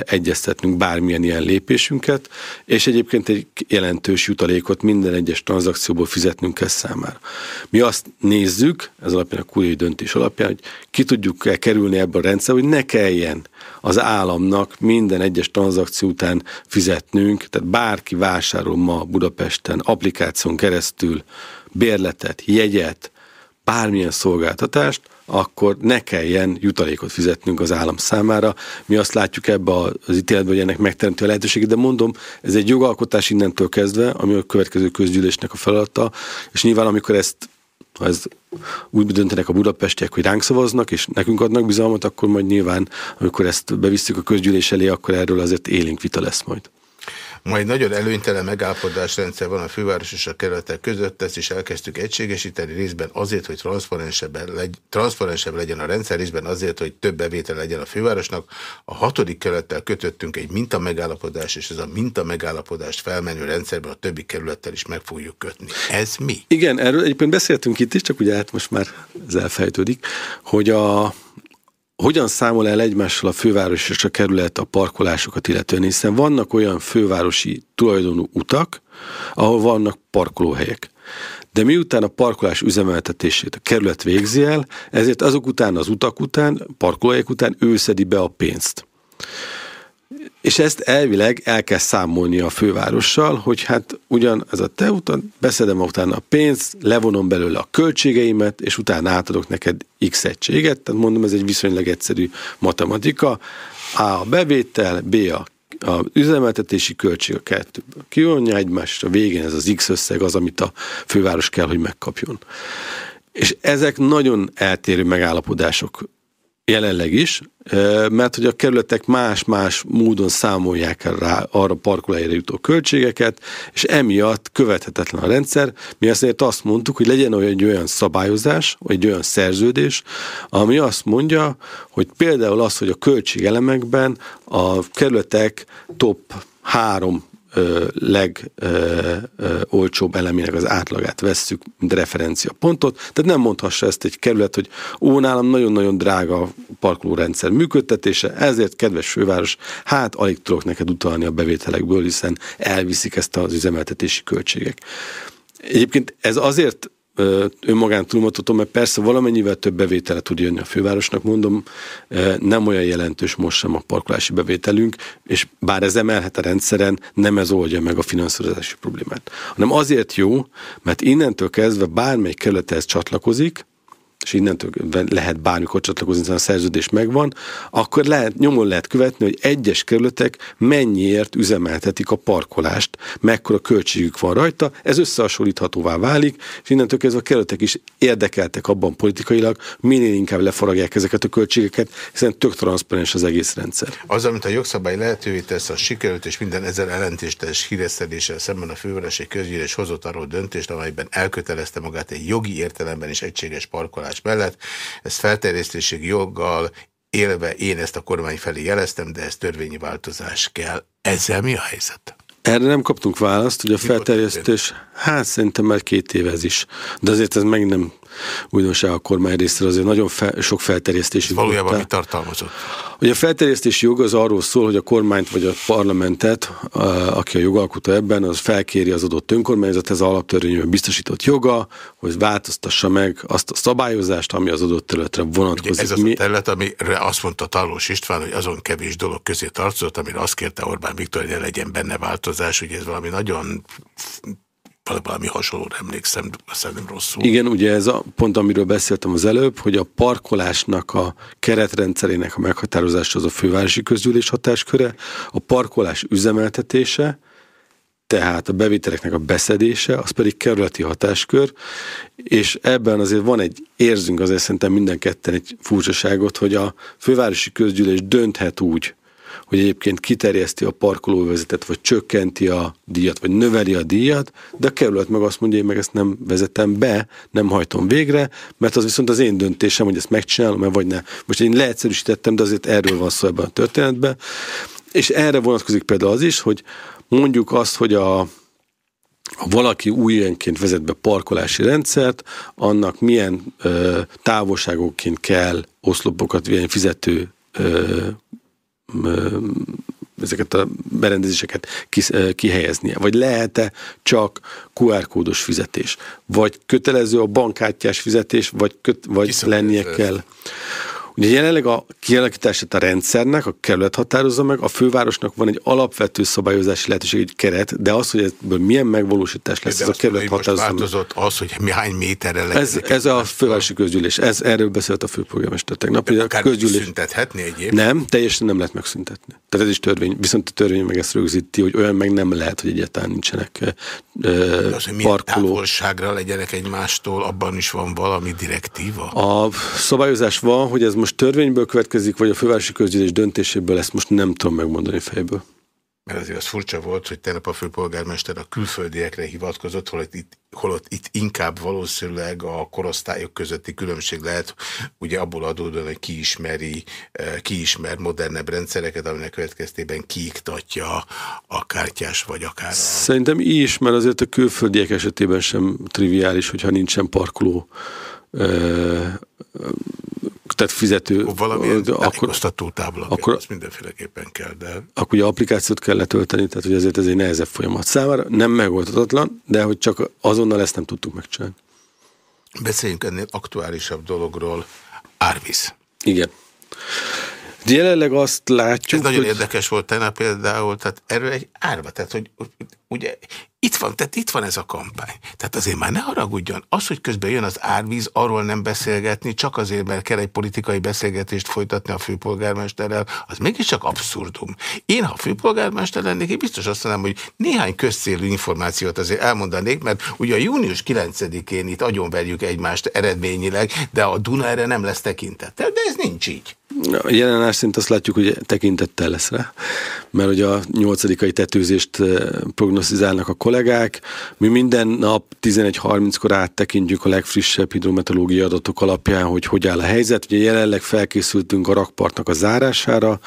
egyeztetnünk bármilyen ilyen lépésünket, és egyébként egy jelentős jutalékot minden egyes tranzakcióból fizetnünk kell számára. Mi azt nézzük, ez alapján a kuliai döntés alapján, hogy ki tudjuk -e kerülni ebbe a rendszer, hogy ne kelljen az államnak minden egyes tranzakció után fizetnünk, tehát bárki vásárol ma Budapesten applikáción keresztül bérletet, jegyet, bármilyen szolgáltatást, akkor ne kelljen jutalékot fizetnünk az állam számára. Mi azt látjuk ebbe az ítéletben, hogy ennek megteremtő a lehetőséget, de mondom, ez egy jogalkotás innentől kezdve, ami a következő közgyűlésnek a feladata, és nyilván amikor ezt ha ez úgy döntenek a budapestiek, hogy ránk szavaznak, és nekünk adnak bizalmat, akkor majd nyilván, amikor ezt bevisszük a közgyűlés elé, akkor erről azért élénk vita lesz majd. Majd nagyon előnytelen megállapodásrendszer van a főváros és a kerületek között, ezt is elkezdtük egységesíteni részben azért, hogy transzparensebb, legy, transzparensebb legyen a rendszer, részben azért, hogy több bevétel legyen a fővárosnak. A hatodik kerülettel kötöttünk egy minta megállapodás, és ez a minta megállapodást felmenő rendszerben a többi kerülettel is meg fogjuk kötni. Ez mi? Igen, erről egyébként beszéltünk itt is, csak ugye hát most már ez elfejtődik, hogy a hogyan számol el egymással a főváros és a kerület a parkolásokat illetően, hiszen vannak olyan fővárosi tulajdonú utak, ahol vannak parkolóhelyek. De miután a parkolás üzemeltetését a kerület végzi el, ezért azok után, az utak után, parkolóhelyek után ő szedi be a pénzt. És ezt elvileg el kell számolni a fővárossal, hogy hát ugyan ez a te utan, beszedem utána a pénzt, levonom belőle a költségeimet, és utána átadok neked X egységet. Tehát mondom, ez egy viszonylag egyszerű matematika. A a bevétel, B a a üzemeltetési költség a kettőből kivonja egymást, a végén ez az X összeg az, amit a főváros kell, hogy megkapjon. És ezek nagyon eltérő megállapodások jelenleg is, mert hogy a kerületek más-más módon számolják rá arra parkolóhelyre jutó költségeket, és emiatt követhetetlen a rendszer. Mi azért azt mondtuk, hogy legyen olyan egy olyan szabályozás, vagy egy olyan szerződés, ami azt mondja, hogy például az, hogy a költségelemekben a kerületek top három legolcsóbb elemének az átlagát vesszük, mint referencia pontot. Tehát nem mondhassa ezt egy kerület, hogy ó, nálam nagyon-nagyon drága a parkolórendszer működtetése, ezért kedves főváros, hát alig tudok neked utalni a bevételekből, hiszen elviszik ezt az üzemeltetési költségek. Egyébként ez azért önmagán túlmutatom, mert persze valamennyivel több bevétele tud jönni a fővárosnak, mondom, nem olyan jelentős most sem a parkolási bevételünk, és bár ez emelhet a rendszeren, nem ez oldja meg a finanszírozási problémát. Hanem azért jó, mert innentől kezdve bármely kerülethez csatlakozik, és innentől lehet bármikor csatlakozni, hiszen a szerződés megvan, akkor lehet, nyomon lehet követni, hogy egyes kerületek mennyiért üzemeltetik a parkolást, mekkora költségük van rajta, ez összehasonlíthatóvá válik, és innentől kezdve a kerületek is érdekeltek abban politikailag, minél inkább lefaragják ezeket a költségeket, hiszen tök transzparens az egész rendszer. Az, amit a jogszabály lehetővé tesz, az sikerült, és minden ezer ellentétes híreszteléssel szemben a fővárosi közgyűlés hozott arról döntést, amelyben elkötelezte magát egy jogi értelemben is egységes parkolás egymás mellett. Ezt felterjesztési joggal élve én ezt a kormány felé jeleztem, de ez törvényi változás kell. Ezzel mi a helyzet? Erre nem kaptunk választ, hogy a felterjesztés, hát szerintem már két éve ez is, de azért ez meg nem újdonság a kormány részéről, azért nagyon fel, sok felterjesztési Valójában mi tartalmazott? Ugye a felterjesztési jog az arról szól, hogy a kormányt vagy a parlamentet, aki a jogalkotó ebben, az felkéri az adott önkormányzat, ez alaptörvényben biztosított joga, hogy változtassa meg azt a szabályozást, ami az adott területre vonatkozik. Ugye ez az Mi... a terület, amire azt mondta Talós István, hogy azon kevés dolog közé tartozott, amire azt kérte Orbán Viktor, hogy ne legyen benne változás, ugye ez valami nagyon valami hasonlóra emlékszem, szerintem rosszul. Igen, ugye ez a pont, amiről beszéltem az előbb, hogy a parkolásnak a keretrendszerének a meghatározása az a fővárosi közgyűlés hatásköre, a parkolás üzemeltetése, tehát a bevételeknek a beszedése, az pedig kerületi hatáskör, és ebben azért van egy, érzünk azért szerintem minden ketten egy furcsaságot, hogy a fővárosi közgyűlés dönthet úgy, hogy egyébként kiterjeszti a parkolóvezetet, vagy csökkenti a díjat, vagy növeli a díjat, de a kerület meg azt mondja, én meg ezt nem vezetem be, nem hajtom végre, mert az viszont az én döntésem, hogy ezt megcsinálom, mert vagy ne. Most én leegyszerűsítettem, de azért erről van szó ebben a történetben. És erre vonatkozik például az is, hogy mondjuk azt, hogy a, ha valaki újjenként vezet be parkolási rendszert, annak milyen ö, távolságokként kell oszlopokat, milyen fizető ö, ezeket a berendezéseket kihelyeznie? Vagy lehet-e csak QR kódos fizetés? Vagy kötelező a bankkártyás fizetés, vagy, köt, vagy lennie kell? Ugye jelenleg a kialakítását a rendszernek, a kerület határozza meg, a fővárosnak van egy alapvető szabályozási lehetőség, egy keret, de az, hogy ebből milyen megvalósítás lesz, de ez a kerület határozza változott az, hogy mi hány méterre lesz. Ez, ez a fővárosi közgyűlés, ez, erről beszélt a főpolgármester tegnap. De akár közgyűlés... szüntethetni egyébként? Nem, teljesen nem lehet megszüntetni. Tehát ez is törvény, viszont a törvény meg ezt rögzíti, hogy olyan meg nem lehet, hogy egyáltalán nincsenek de az, hogy parkoló. távolságra legyenek egymástól, abban is van valami direktíva? A szabályozás van, hogy ez most törvényből következik, vagy a fővárosi közgyűlés döntéséből, ezt most nem tudom megmondani fejből. mert azért az furcsa volt, hogy tegnap a főpolgármester a külföldiekre hivatkozott, holott itt, holott itt inkább valószínűleg a korosztályok közötti különbség lehet, ugye abból adódóan, hogy ki ismeri, eh, ki ismer modernebb rendszereket, aminek következtében kiiktatja a kártyás vagy akár a... Szerintem is, mert azért a külföldiek esetében sem triviális, hogyha nincsen parkoló tehát fizető... Valamilyen akkor, tábla, akkor, azt mindenféleképpen kell, de... Akkor ugye applikációt kell letölteni, tehát hogy ezért ez egy nehezebb folyamat számára. Nem megoldhatatlan, de hogy csak azonnal ezt nem tudtuk megcsinálni. Beszéljünk ennél aktuálisabb dologról. Árvíz. Igen. Jelenleg azt látjuk, Ez nagyon hogy... érdekes volt tegnap például, tehát erről egy árva, tehát hogy ugye itt van, tehát itt van ez a kampány. Tehát azért már ne haragudjon. Az, hogy közben jön az árvíz, arról nem beszélgetni, csak azért, mert kell egy politikai beszélgetést folytatni a főpolgármesterrel, az mégiscsak abszurdum. Én, ha főpolgármester lennék, én biztos azt mondanám, hogy néhány közszélű információt azért elmondanék, mert ugye a június 9-én itt agyonverjük egymást eredményileg, de a Duna erre nem lesz tekintettel, de ez nincs így. A jelenást szint azt látjuk, hogy tekintettel lesz rá, mert ugye a nyolcadikai tetőzést eh, prognosztizálnak a kollégák. Mi minden nap 11.30-kor áttekintjük a legfrissebb hidrometeorológiai adatok alapján, hogy hogy áll a helyzet. Ugye jelenleg felkészültünk a rakpartnak a zárására,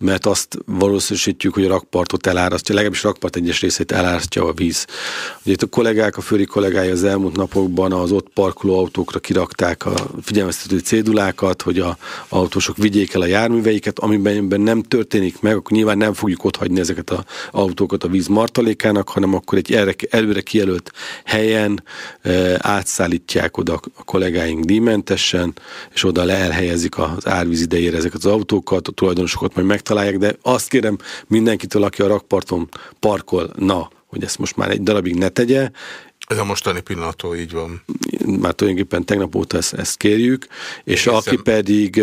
mert azt valószínűsítjük, hogy a rakpartot elárasztja, legalábbis rakpart egyes részét elárasztja a víz. Ugye itt a kollégák, a főri kollégái az elmúlt napokban az ott parkoló autókra kirakták a figyelmeztető cédulákat, hogy a autósok vigyék el a járműveiket, amiben nem történik meg, akkor nyilván nem fogjuk ott hagyni ezeket az autókat a víz martalékának, hanem akkor egy erre, előre kijelölt helyen e, átszállítják oda a kollégáink díjmentesen, és oda le elhelyezik az árvíz idejére ezeket az autókat, a tulajdonosokat majd megtalálják, de azt kérem mindenkitől, aki a rakparton parkol, na, hogy ezt most már egy darabig ne tegye, ez a mostani pillanattól így van. Már tulajdonképpen tegnap óta ezt, ezt kérjük, és Én aki hiszem... pedig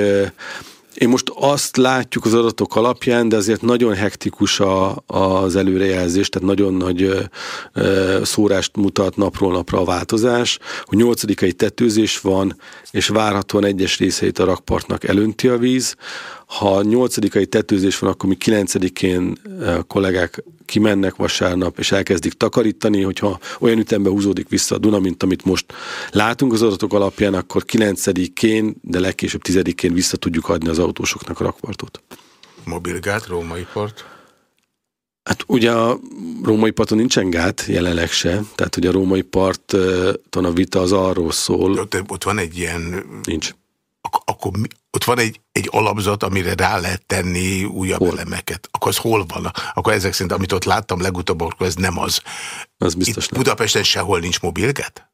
én most azt látjuk az adatok alapján, de azért nagyon hektikus a, az előrejelzés, tehát nagyon nagy ö, ö, szórást mutat napról napra a változás, hogy nyolcadikai tetőzés van, és várhatóan egyes részeit a rakpartnak elönti a víz. Ha nyolcadikai tetőzés van, akkor mi kilencedikén kollégák kimennek vasárnap, és elkezdik takarítani, hogyha olyan ütembe húzódik vissza a Duna, mint amit most látunk az adatok alapján, akkor 9-én, de legkésőbb 10-én vissza tudjuk adni az autósoknak a rakpartot. Mobilgát, római part? Hát ugye a római parton nincsen gát, jelenleg se, tehát ugye a római parton a vita az arról szól. Ott, ott van egy ilyen... Nincs. Ak akkor mi, ott van egy, egy alapzat, amire rá lehet tenni újabb hol? elemeket. Akkor az hol van? Akkor ezek szerint, amit ott láttam legutóbb, akkor ez nem az. Az biztos Itt nem. Budapesten sehol nincs mobilget?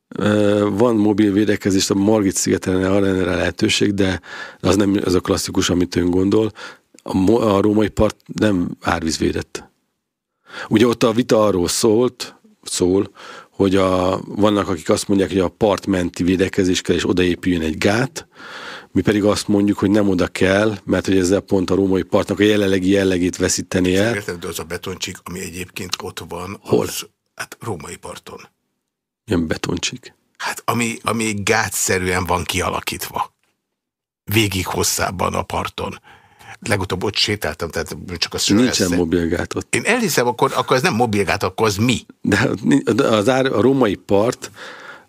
Van mobil védekezés, a Margit szigeten arra lenne lehetőség, de az nem az a klasszikus, amit ön gondol. A, a római part nem árvízvédett. Ugye ott a vita arról szólt, szól, hogy a, vannak, akik azt mondják, hogy a partmenti védekezés kell, és odaépüljön egy gát, mi pedig azt mondjuk, hogy nem oda kell, mert hogy ezzel pont a római partnak a jelenlegi jellegét veszíteni el. De az a betoncsik, ami egyébként ott van, Hol? az hát római parton. Milyen betoncsik? Hát ami, ami gátszerűen van kialakítva. Végig hosszában a parton legutóbb ott sétáltam, tehát csak a Nincsen mobilgát ott. Én elhiszem, akkor, akkor ez nem mobilgát, akkor az mi? De az ár, a római part,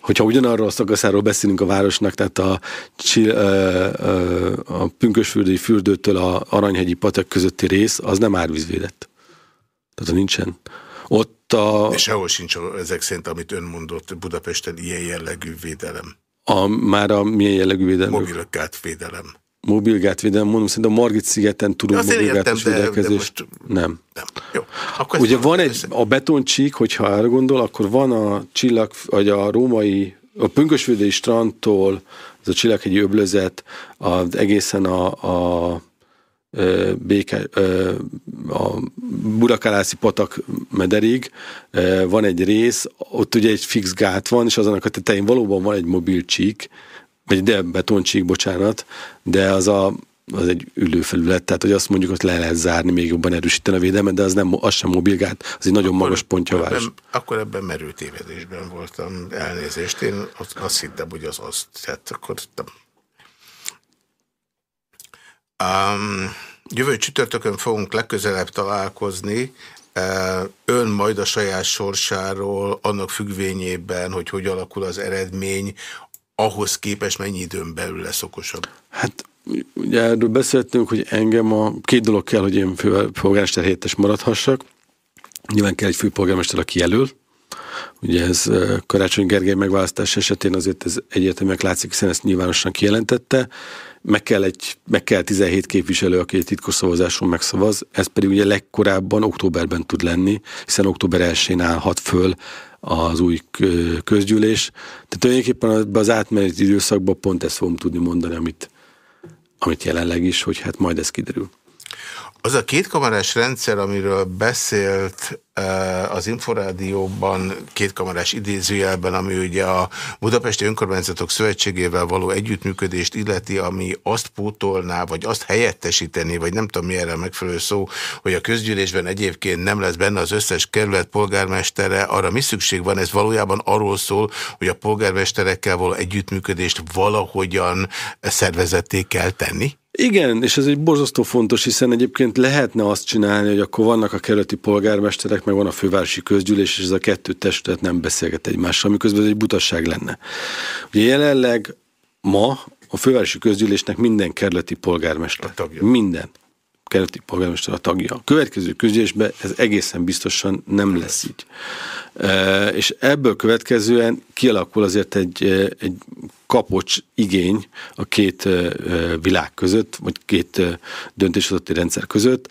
hogyha ugyanarról a szakaszáról beszélünk a városnak, tehát a, a, Pünkösfürdői fürdőtől a Aranyhegyi patak közötti rész, az nem árvízvédett. Tehát nincsen. Ott a... És sehol sincs ezek szerint, amit ön mondott, Budapesten ilyen jellegű védelem. A, már a milyen jellegű védelem? Mobilgát védelem mobilgátvédelem, mondom, szerintem a Margit szigeten tudunk mobilgátos védelkezést. Nem. nem. Jó. Akkor Ugye van egy, a betoncsík, hogyha erre gondol, akkor van a csillag, vagy a római, a Pünkösvődei strandtól, ez a csillaghegyi öblözet, az egészen a, a Béke, a Burakalászi patak mederig van egy rész, ott ugye egy fix gát van, és azonnak a tetején valóban van egy mobil csík, vagy de betoncsík, bocsánat, de az a az egy ülőfelület, tehát hogy azt mondjuk, hogy le lehet zárni, még jobban erősíteni a védelmet, de az, nem, az sem mobilgát, az egy nagyon akkor, magas pontja város. Akkor ebben merült tévedésben voltam, elnézést, én azt, azt hittem, hogy az az, tehát akkor um, jövő csütörtökön fogunk legközelebb találkozni, ön majd a saját sorsáról, annak függvényében, hogy hogy alakul az eredmény, ahhoz képest mennyi időn belül lesz okosabb? Hát ugye erről beszéltünk, hogy engem a két dolog kell, hogy én főpolgármester helyettes maradhassak. Nyilván kell egy főpolgármester, aki jelöl, Ugye ez Karácsony Gergely megválasztás esetén azért ez egyértelműen látszik, hiszen ezt nyilvánosan kijelentette. Meg kell, egy, meg kell 17 képviselő, aki egy titkos szavazáson megszavaz, ez pedig ugye legkorábban októberben tud lenni, hiszen október 1-én állhat föl az új közgyűlés. Tehát tulajdonképpen az átmeneti időszakban pont ezt fogom tudni mondani, amit, amit jelenleg is, hogy hát majd ez kiderül. Az a kétkamarás rendszer, amiről beszélt eh, az Inforádióban, kétkamarás idézőjelben, ami ugye a Budapesti Önkormányzatok Szövetségével való együttműködést illeti, ami azt pótolná, vagy azt helyettesíteni, vagy nem tudom mi erre megfelelő szó, hogy a közgyűlésben egyébként nem lesz benne az összes kerület polgármestere, arra mi szükség van? Ez valójában arról szól, hogy a polgármesterekkel való együttműködést valahogyan szervezetté kell tenni? Igen, és ez egy borzasztó fontos, hiszen egyébként lehetne azt csinálni, hogy akkor vannak a kerületi polgármesterek, meg van a fővárosi közgyűlés, és ez a kettő testület nem beszélget egymással, miközben ez egy butasság lenne. Ugye jelenleg ma a fővárosi közgyűlésnek minden kerületi polgármester. Minden kerületi polgármester a tagja. A következő közgyűlésben ez egészen biztosan nem lesz így. És ebből következően kialakul azért egy, egy kapocs igény a két világ között, vagy két döntéshozati rendszer között.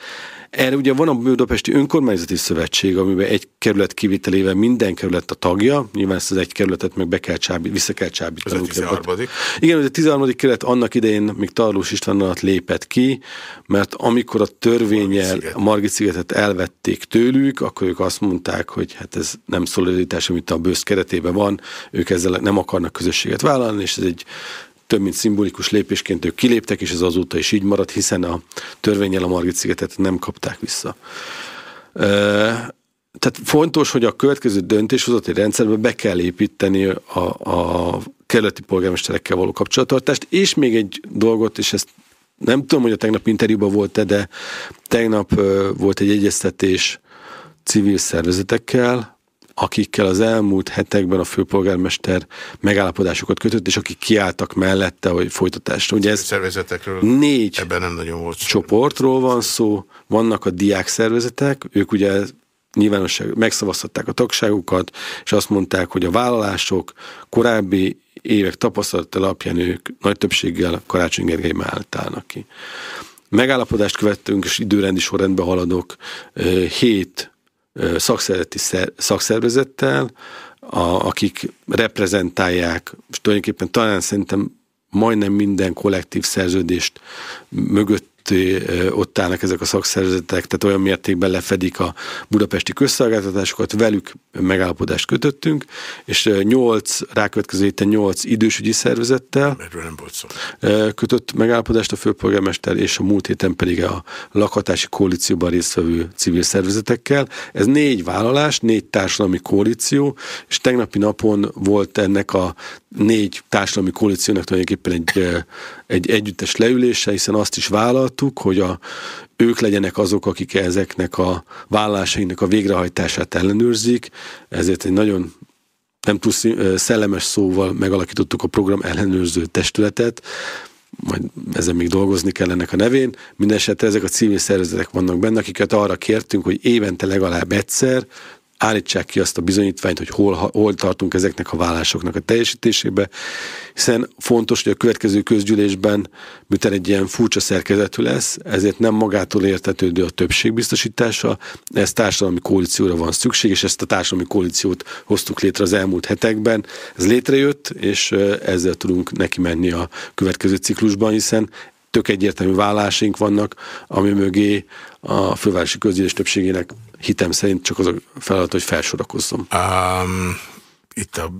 Erre ugye van a Budapesti Önkormányzati Szövetség, amiben egy kerület kivételével minden kerület a tagja, nyilván ezt az egy kerületet meg be kell csábít, vissza kell csábítani. Ez a 13. Igen, ez a 13. kerület annak idején még Tarlós István alatt lépett ki, mert amikor a törvényel a Margit szigetet elvették tőlük, akkor ők azt mondták, hogy hát ez nem szolidaritás, amit a bősz keretében van, ők ezzel nem akarnak közösséget vállalni, és ez egy több mint szimbolikus lépésként ők kiléptek, és ez azóta is így maradt, hiszen a törvényel a Margit szigetet nem kapták vissza. Tehát fontos, hogy a következő döntéshozati rendszerbe be kell építeni a, a kerületi polgármesterekkel való kapcsolattartást, és még egy dolgot, és ezt nem tudom, hogy a tegnap interjúban volt-e, de tegnap volt egy egyeztetés civil szervezetekkel, akikkel az elmúlt hetekben a főpolgármester megállapodásokat kötött, és akik kiálltak mellette, hogy folytatásra. Ugye ez szervezetekről négy ebben nem nagyon volt csoportról van szó, vannak a diák szervezetek, ők ugye nyilvánosság, megszavaztatták a tagságukat, és azt mondták, hogy a vállalások korábbi évek tapasztalat alapján ők nagy többséggel Karácsony Gergely mellett állnak ki. Megállapodást követtünk, és időrendi sorrendben haladok, hét szakszereti szakszervezettel, a, akik reprezentálják, és tulajdonképpen talán szerintem majdnem minden kollektív szerződést mögött ott állnak ezek a szakszervezetek, tehát olyan mértékben lefedik a budapesti közszolgáltatásokat, velük megállapodást kötöttünk, és nyolc, rákövetkező héten nyolc idősügyi szervezettel kötött megállapodást a főpolgármester, és a múlt héten pedig a lakhatási koalícióban résztvevő civil szervezetekkel. Ez négy vállalás, négy társadalmi koalíció, és tegnapi napon volt ennek a négy társadalmi koalíciónak tulajdonképpen egy, egy együttes leülése, hiszen azt is vállaltuk, hogy a, ők legyenek azok, akik ezeknek a vállásainak a végrehajtását ellenőrzik, ezért egy nagyon nem túl szellemes szóval megalakítottuk a program ellenőrző testületet, majd ezen még dolgozni kell ennek a nevén. Mindenesetre ezek a civil szervezetek vannak benne, akiket arra kértünk, hogy évente legalább egyszer állítsák ki azt a bizonyítványt, hogy hol, hol tartunk ezeknek a vállásoknak a teljesítésébe, hiszen fontos, hogy a következő közgyűlésben, miután egy ilyen furcsa szerkezetű lesz, ezért nem magától értetődő a többség biztosítása, ez társadalmi koalícióra van szükség, és ezt a társadalmi koalíciót hoztuk létre az elmúlt hetekben. Ez létrejött, és ezzel tudunk neki menni a következő ciklusban, hiszen tök egyértelmű vállásink vannak, ami mögé a fővárosi közgyűlés többségének hitem szerint csak az a feladat, hogy felsorakozzon. Um, itt a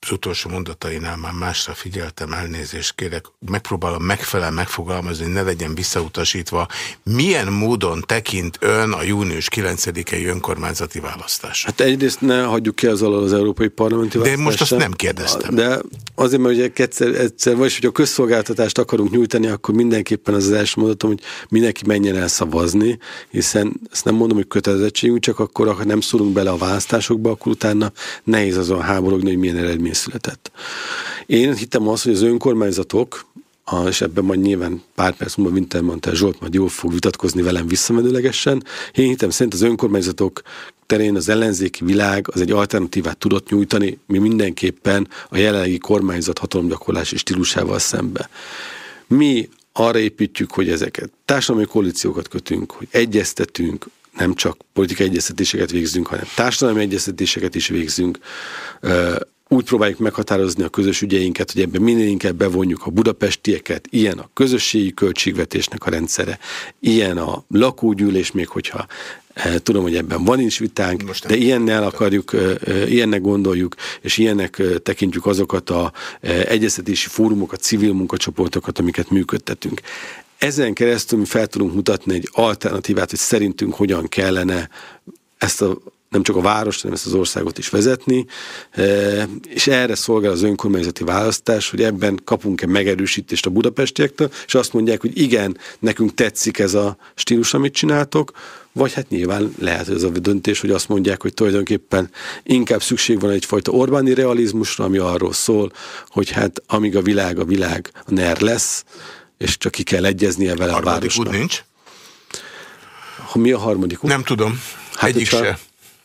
az utolsó mondatainál már másra figyeltem, elnézést kérek, megpróbálom megfelel megfogalmazni, ne legyen visszautasítva. Milyen módon tekint ön a június 9-i önkormányzati választás? Hát egyrészt ne hagyjuk ki az alól az európai parlamenti választást. De most azt nem kérdeztem. De azért, mert ugye egyszer, egyszer vagy, hogy a közszolgáltatást akarunk nyújtani, akkor mindenképpen az az első mondatom, hogy mindenki menjen el szavazni, hiszen ezt nem mondom, hogy kötelezettségünk, csak akkor, ha nem szólunk bele a választásokba, akkor utána nehéz azon háborogni, hogy milyen eredmény született. Én hittem azt, hogy az önkormányzatok, és ebben majd nyilván pár perc múlva Wintermantel Zsolt majd jól fog vitatkozni velem visszamenőlegesen. Én hittem szerint az önkormányzatok terén az ellenzéki világ az egy alternatívát tudott nyújtani, mi mindenképpen a jelenlegi kormányzat hatalomgyakorlási stílusával szembe. Mi arra építjük, hogy ezeket társadalmi koalíciókat kötünk, hogy egyeztetünk, nem csak politikai egyeztetéseket végzünk, hanem társadalmi egyeztetéseket is végzünk, úgy próbáljuk meghatározni a közös ügyeinket, hogy ebben minél inkább bevonjuk a budapestieket, ilyen a közösségi költségvetésnek a rendszere, ilyen a lakógyűlés, még hogyha e, tudom, hogy ebben van is vitánk, Most de ilyennel akarjuk, e, e, ilyennek gondoljuk, és ilyennek tekintjük azokat a egyeztetési fórumokat, civil munkacsoportokat, amiket működtetünk. Ezen keresztül mi fel tudunk mutatni egy alternatívát, hogy szerintünk hogyan kellene ezt a nem csak a várost, hanem ezt az országot is vezetni, e, és erre szolgál az önkormányzati választás, hogy ebben kapunk-e megerősítést a budapestiektől, és azt mondják, hogy igen, nekünk tetszik ez a stílus, amit csináltok, vagy hát nyilván lehet ez a döntés, hogy azt mondják, hogy tulajdonképpen inkább szükség van egyfajta Orbáni realizmusra, ami arról szól, hogy hát amíg a világ a világ, a NER lesz, és csak ki kell egyeznie vele a, a városnak. nincs? Ha mi a harmadik út? Nem tudom. Hát Egyik se.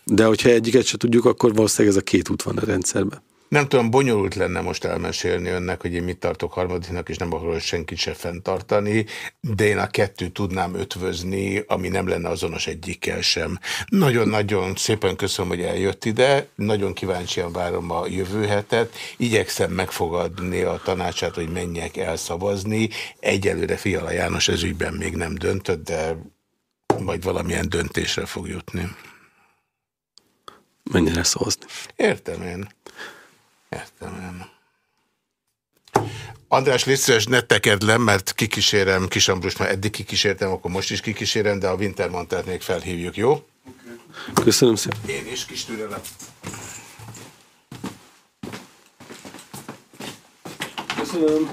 De hogyha egyiket se tudjuk, akkor valószínűleg ez a két út van a rendszerben. Nem tudom, bonyolult lenne most elmesélni önnek, hogy én mit tartok harmadiknak, és nem akarok senkit se fenntartani, de én a kettőt tudnám ötvözni, ami nem lenne azonos egyikkel sem. Nagyon-nagyon szépen köszönöm, hogy eljött ide, nagyon kíváncsian várom a jövő hetet, igyekszem megfogadni a tanácsát, hogy menjek el szavazni. Egyelőre Fiala János ezügyben még nem döntött, de majd valamilyen döntésre fog jutni mennyire szavazni. Értem én. Értem én. András, légy szíves, ne tekerd le, mert kikísérem Kisambrus, már eddig kikísértem, akkor most is kikísérem, de a Wintermantert még felhívjuk, jó? Okay. Köszönöm szépen. Én is, kis türelem. Köszönöm.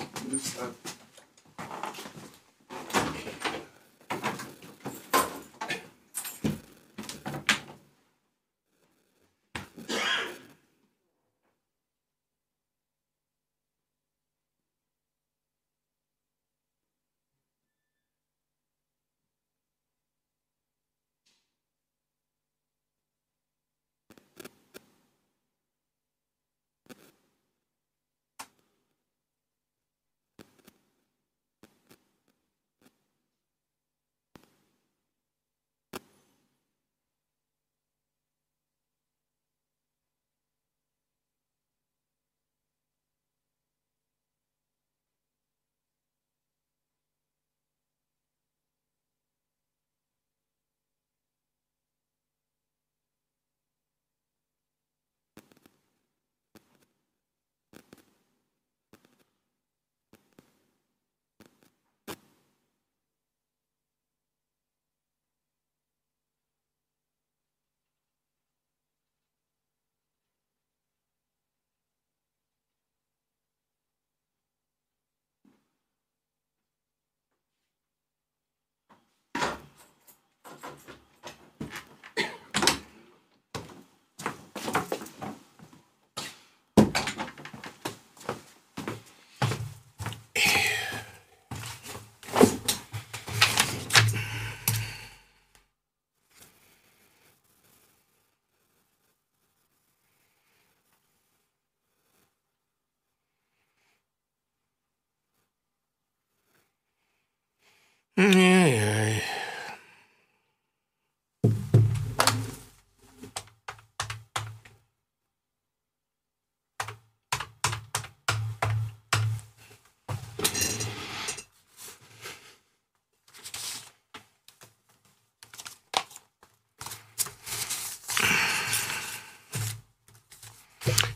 Yeah, yeah.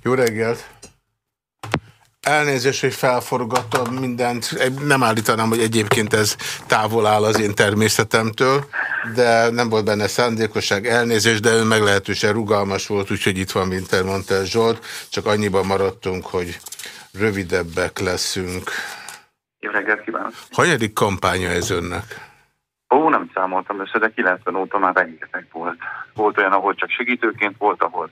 Jó reggelt! Elnézést, hogy felforgattam mindent. Nem állítanám, hogy egyébként ez távol áll az én természetemtől, de nem volt benne szándékosság, elnézést, de ön meglehetősen rugalmas volt, úgyhogy itt van Wintermantel Zsolt. Csak annyiban maradtunk, hogy rövidebbek leszünk. Jó reggelt kívánok! Hanyadik kampánya ez önnek? Ó, nem számoltam össze, de 90 óta már rengeteg volt. Volt olyan, ahol csak segítőként volt, ahol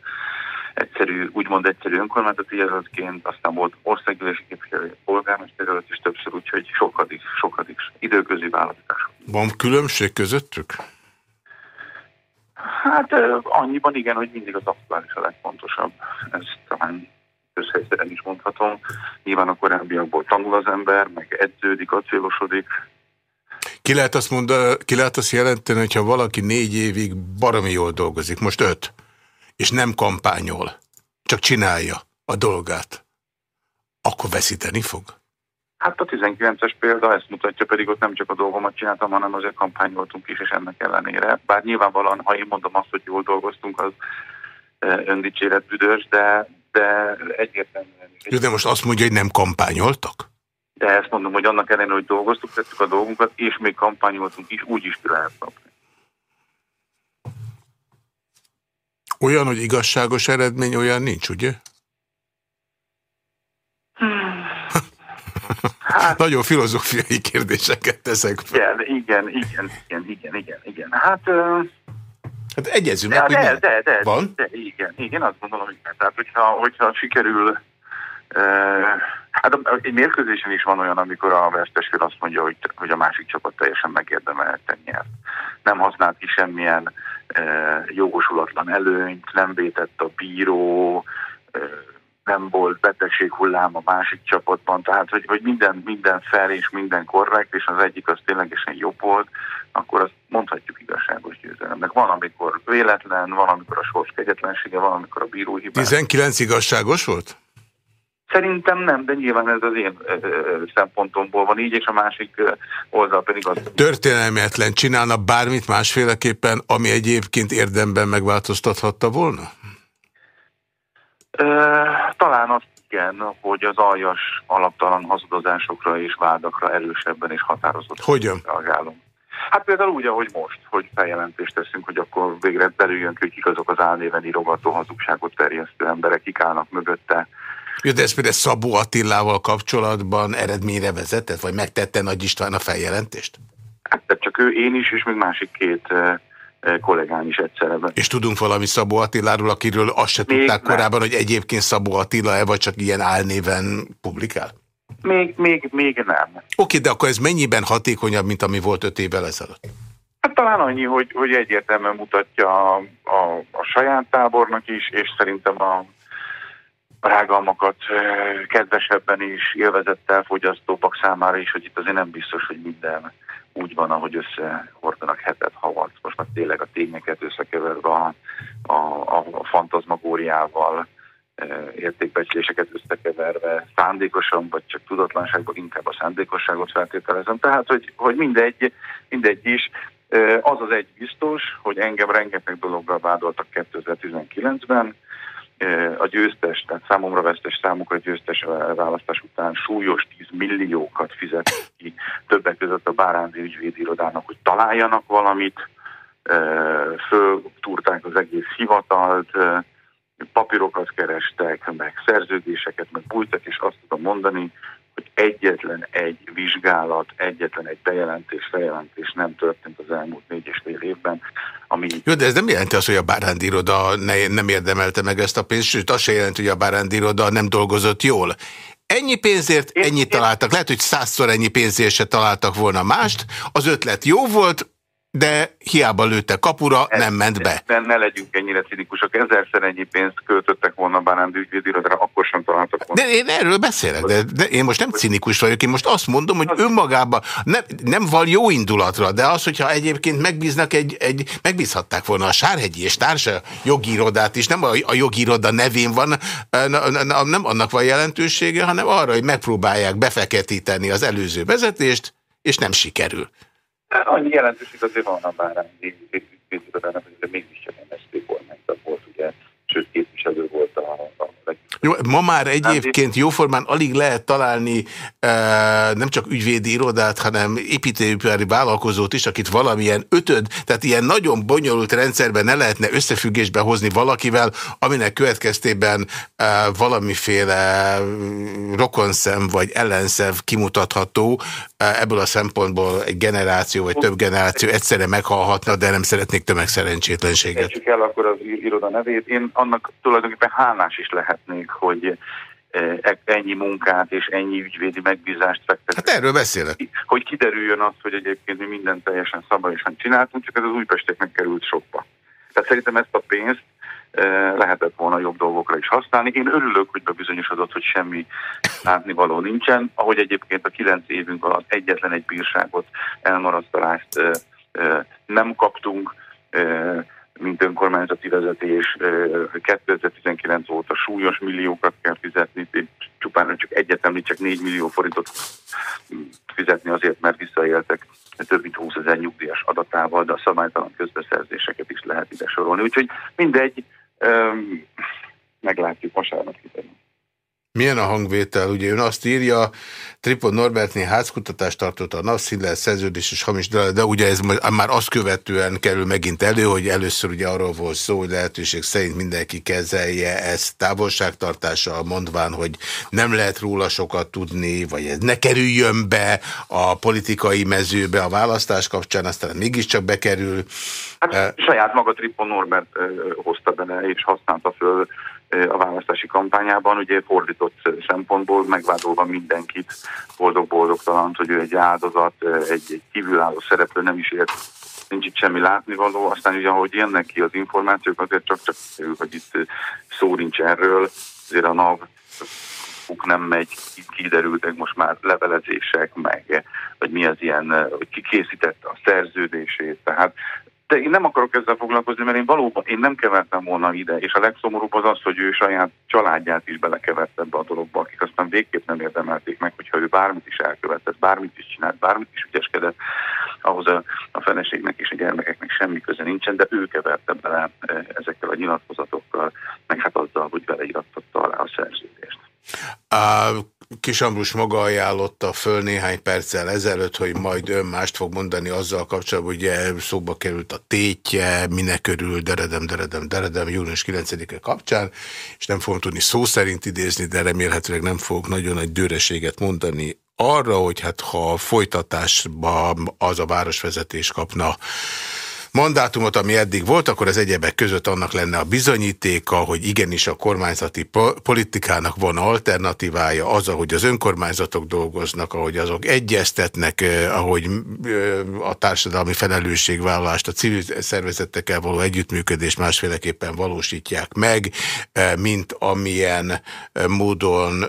egyszerű, úgymond egyszerű önkormányzati jelöltként, aztán volt országgyűlési képviselő, polgármester előtt is többször, úgyhogy sokadik, sokadik időközi választás. Van különbség közöttük? Hát annyiban igen, hogy mindig az aktuális a legfontosabb. Ezt talán közhelyszeren is mondhatom. Nyilván a korábbiakból tanul az ember, meg edződik, acélosodik. Ki lehet azt, mondani, ki lehet azt jelenteni, hogyha valaki négy évig baromi jól dolgozik, most öt, és nem kampányol, csak csinálja a dolgát, akkor veszíteni fog? Hát a 19-es példa ezt mutatja, pedig ott nem csak a dolgomat csináltam, hanem azért kampányoltunk is, és ennek ellenére. Bár nyilvánvalóan, ha én mondom azt, hogy jól dolgoztunk, az öndicséret büdös, de, de egyértelműen... Jó, de most azt mondja, hogy nem kampányoltak? De ezt mondom, hogy annak ellenére, hogy dolgoztuk, tettük a dolgunkat, és még kampányoltunk is, úgy is ki lehet kapni. Olyan, hogy igazságos eredmény, olyan nincs, ugye? Hát, Nagyon filozófiai kérdéseket teszek fel. Igen, igen, igen, igen, igen, igen. Hát... Uh, hát egyezünk meg, hogy de, de, de, van? De, igen, igen, azt gondolom, hogy tehát, hogyha, hogyha sikerül Hát egy mérkőzésen is van olyan, amikor a vesztesfél azt mondja, hogy, hogy a másik csapat teljesen megérdemelten nyert. Nem használt ki semmilyen jogosulatlan előnyt, nem vétett a bíró, nem volt betegséghullám a másik csapatban, tehát hogy, hogy minden, minden fel és minden korrekt, és az egyik az ténylegesen jobb volt, akkor azt mondhatjuk igazságos győzelemnek. Van, amikor véletlen, van, amikor a sors kegyetlensége, van, amikor a bíró hibás. 19 igazságos volt? Szerintem nem, de nyilván ez az én szempontomból van így, és a másik oldal pedig az... Történelmetlen csinálna bármit másféleképpen, ami egyébként érdemben megváltoztathatta volna? talán azt igen, hogy az aljas alaptalan hazudozásokra és vádakra erősebben és határozottan Hogyan? reagálunk. Hát például úgy, ahogy most, hogy feljelentést teszünk, hogy akkor végre belüljön ki, hogy kik azok az álnéven írogató hazugságot terjesztő emberek, kik állnak mögötte, jó, de ez például Szabó Attilával kapcsolatban eredményre vezetett, vagy megtette Nagy István a feljelentést? Hát csak ő, én is, és még másik két kollégám is egyszerre. És tudunk valami Szabó Attiláról, akiről azt se még tudták nem. korábban, hogy egyébként Szabó Attila-e, vagy csak ilyen álnéven publikál? Még, még, még nem. Oké, de akkor ez mennyiben hatékonyabb, mint ami volt öt évvel ezelőtt? Hát talán annyi, hogy, hogy egyértelműen mutatja a, a, a saját tábornak is, és szerintem a rágalmakat kedvesebben is, élvezettel fogyasztópak számára is, hogy itt azért nem biztos, hogy minden úgy van, ahogy összehordanak hetet, havat. Most már tényleg a tényeket összekeverve a, a, a fantazmagóriával, értékbecsléseket összekeverve, szándékosan, vagy csak tudatlanságban inkább a szándékosságot feltételezem. Tehát, hogy, hogy mindegy, mindegy is, az az egy biztos, hogy engem rengeteg dologgal vádoltak 2019-ben, a győztes, tehát számomra vesztes számukra győztes választás után súlyos 10 milliókat fizet ki többek között a Bárándi ügyvédirodának, hogy találjanak valamit, föltúrták az egész hivatalt, papírokat kerestek, meg szerződéseket, meg bújtak, és azt tudom mondani, hogy egyetlen egy vizsgálat, egyetlen egy bejelentés, feljelentés nem történt az elmúlt négy és fél évben, ami... Jó, de ez nem jelenti azt, hogy a bárándiroda ne, nem érdemelte meg ezt a pénzt, sőt azt se jelenti, hogy a bárándiroda nem dolgozott jól. Ennyi pénzért én, ennyit én... találtak. Lehet, hogy százszor ennyi pénzért se találtak volna mást. Az ötlet jó volt, de hiába lőtte kapura, Ez, nem ment be. Ne, ne legyünk ennyire cinikusok. Ezerszer ennyi pénzt költöttek volna Bárándi ügyvédirodra, akkor sem találtak volna. De én erről beszélek, de, de én most nem cinikus vagyok, én most azt mondom, hogy önmagában nem, nem val jó indulatra, de az, hogyha egyébként megbíznak egy, egy megbízhatták volna a Sárhegyi és társa jogirodát is, nem a, a jogiroda nevén van, nem annak van jelentősége, hanem arra, hogy megpróbálják befeketíteni az előző vezetést, és nem sikerül. Annyi jelentőség azért van a bárány készítőben, hogy mégis csak MSZP kormányzat volt, ugye, sőt képviselő volt a, a Jó, ma már egyébként jóformán alig lehet találni e, nem csak ügyvédi irodát, hanem építőipari vállalkozót is, akit valamilyen ötöd, tehát ilyen nagyon bonyolult rendszerben ne lehetne összefüggésbe hozni valakivel, aminek következtében e, valamiféle rokonszem vagy ellenszem kimutatható. E, ebből a szempontból egy generáció vagy több generáció egyszerre meghalhatna, de nem szeretnék tömegszerencsétlenséget. Ejtsük el akkor az iroda nevét. Én annak tulajdonképpen hálás is lehetnék, hogy e, e, ennyi munkát és ennyi ügyvédi megbízást fektet. Hát erről beszélek. Hogy kiderüljön az, hogy egyébként mi mindent teljesen szabályosan csináltunk, csak ez az újpesteknek került sokba. Tehát szerintem ezt a pénzt lehetett volna jobb dolgokra is használni. Én örülök, hogy bebizonyosodott, hogy semmi látnivaló nincsen, ahogy egyébként a kilenc évünk alatt egyetlen egy bírságot, elmarasztalást nem kaptunk, mint önkormányzati vezetés 2019 óta súlyos milliókat kell fizetni, csupán csak egyet csak 4 millió forintot fizetni azért, mert visszaéltek több mint 20 ezer nyugdíjas adatával, de a szabálytalan közbeszerzéseket is lehet ide sorolni. Úgyhogy mindegy, meglátjuk vasárnap kiderül. Milyen a hangvétel? Ugye ön azt írja, Tripon Norbertnél házkutatást tartott a napszínlel, szerződés és hamis, de, de ugye ez már azt követően kerül megint elő, hogy először ugye arról volt szó, hogy lehetőség szerint mindenki kezelje ezt távolságtartással, mondván, hogy nem lehet róla sokat tudni, vagy ez ne kerüljön be a politikai mezőbe a választás kapcsán, aztán mégiscsak bekerül. Hát, uh, saját maga Tripon Norbert uh, hozta bele és használta föl a választási kampányában, ugye fordított szempontból megvádolva mindenkit, boldog-boldogtalant, hogy ő egy áldozat, egy, egy kívülálló szereplő, nem is ért, nincs itt semmi látnivaló, aztán ugye ahogy jönnek ki az információk, azért csak-csak hogy itt szó nincs erről, azért a NAV nem megy, kiderültek most már levelezések, meg vagy mi az ilyen, hogy ki készítette a szerződését, tehát de én nem akarok ezzel foglalkozni, mert én valóban én nem kevertem volna ide, és a legszomorúbb az az, hogy ő saját családját is belekevert ebbe a dologba, akik aztán végképp nem érdemelték meg, hogyha ő bármit is elkövetett, bármit is csinált, bármit is ügyeskedett, ahhoz a, a feleségnek és a gyermekeknek semmi köze nincsen, de ő keverte bele e, ezekkel a nyilatkozatokkal, meg hát azzal, hogy beleirattatta alá a szerződést. A Kis Ambrus maga ajánlotta föl néhány perccel ezelőtt, hogy majd ön mást fog mondani azzal kapcsolatban, hogy szóba került a tétje, minek körül, deredem, deredem, deredem, június 9-e kapcsán, és nem fogom tudni szó szerint idézni, de remélhetőleg nem fog nagyon nagy dőreséget mondani arra, hogy hát ha folytatásban az a városvezetés kapna mandátumot, ami eddig volt, akkor az egyebek között annak lenne a bizonyítéka, hogy igenis a kormányzati politikának van alternatívája, az, ahogy az önkormányzatok dolgoznak, ahogy azok egyeztetnek, ahogy a társadalmi felelősségvállalást, a civil szervezetekkel való együttműködést másféleképpen valósítják meg, mint amilyen módon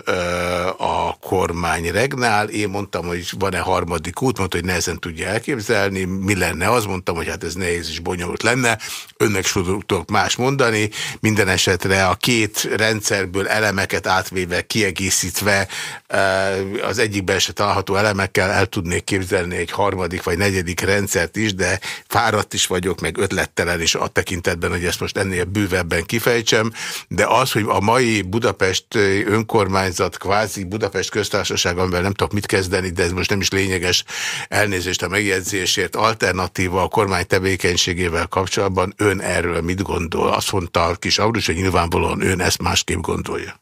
a kormány regnál. Én mondtam, hogy van-e harmadik út, mondta, hogy nehezen tudja elképzelni. Mi lenne az? Mondtam, hogy hát ez ne nehéz és bonyolult lenne. Önnek tudok más mondani. Minden esetre a két rendszerből elemeket átvéve, kiegészítve eh, az egyikben se található elemekkel el tudnék képzelni egy harmadik vagy negyedik rendszert is, de fáradt is vagyok, meg ötlettelen is a tekintetben, hogy ezt most ennél bővebben kifejtsem, de az, hogy a mai Budapest önkormányzat, kvázi Budapest köztársaság, amivel nem tudok mit kezdeni, de ez most nem is lényeges elnézést a megjegyzésért, alternatíva a kormány tevékenység tevékenységével kapcsolatban ön erről mit gondol? Azt mondta kis Aurus, hogy nyilvánvalóan ön ezt másképp gondolja.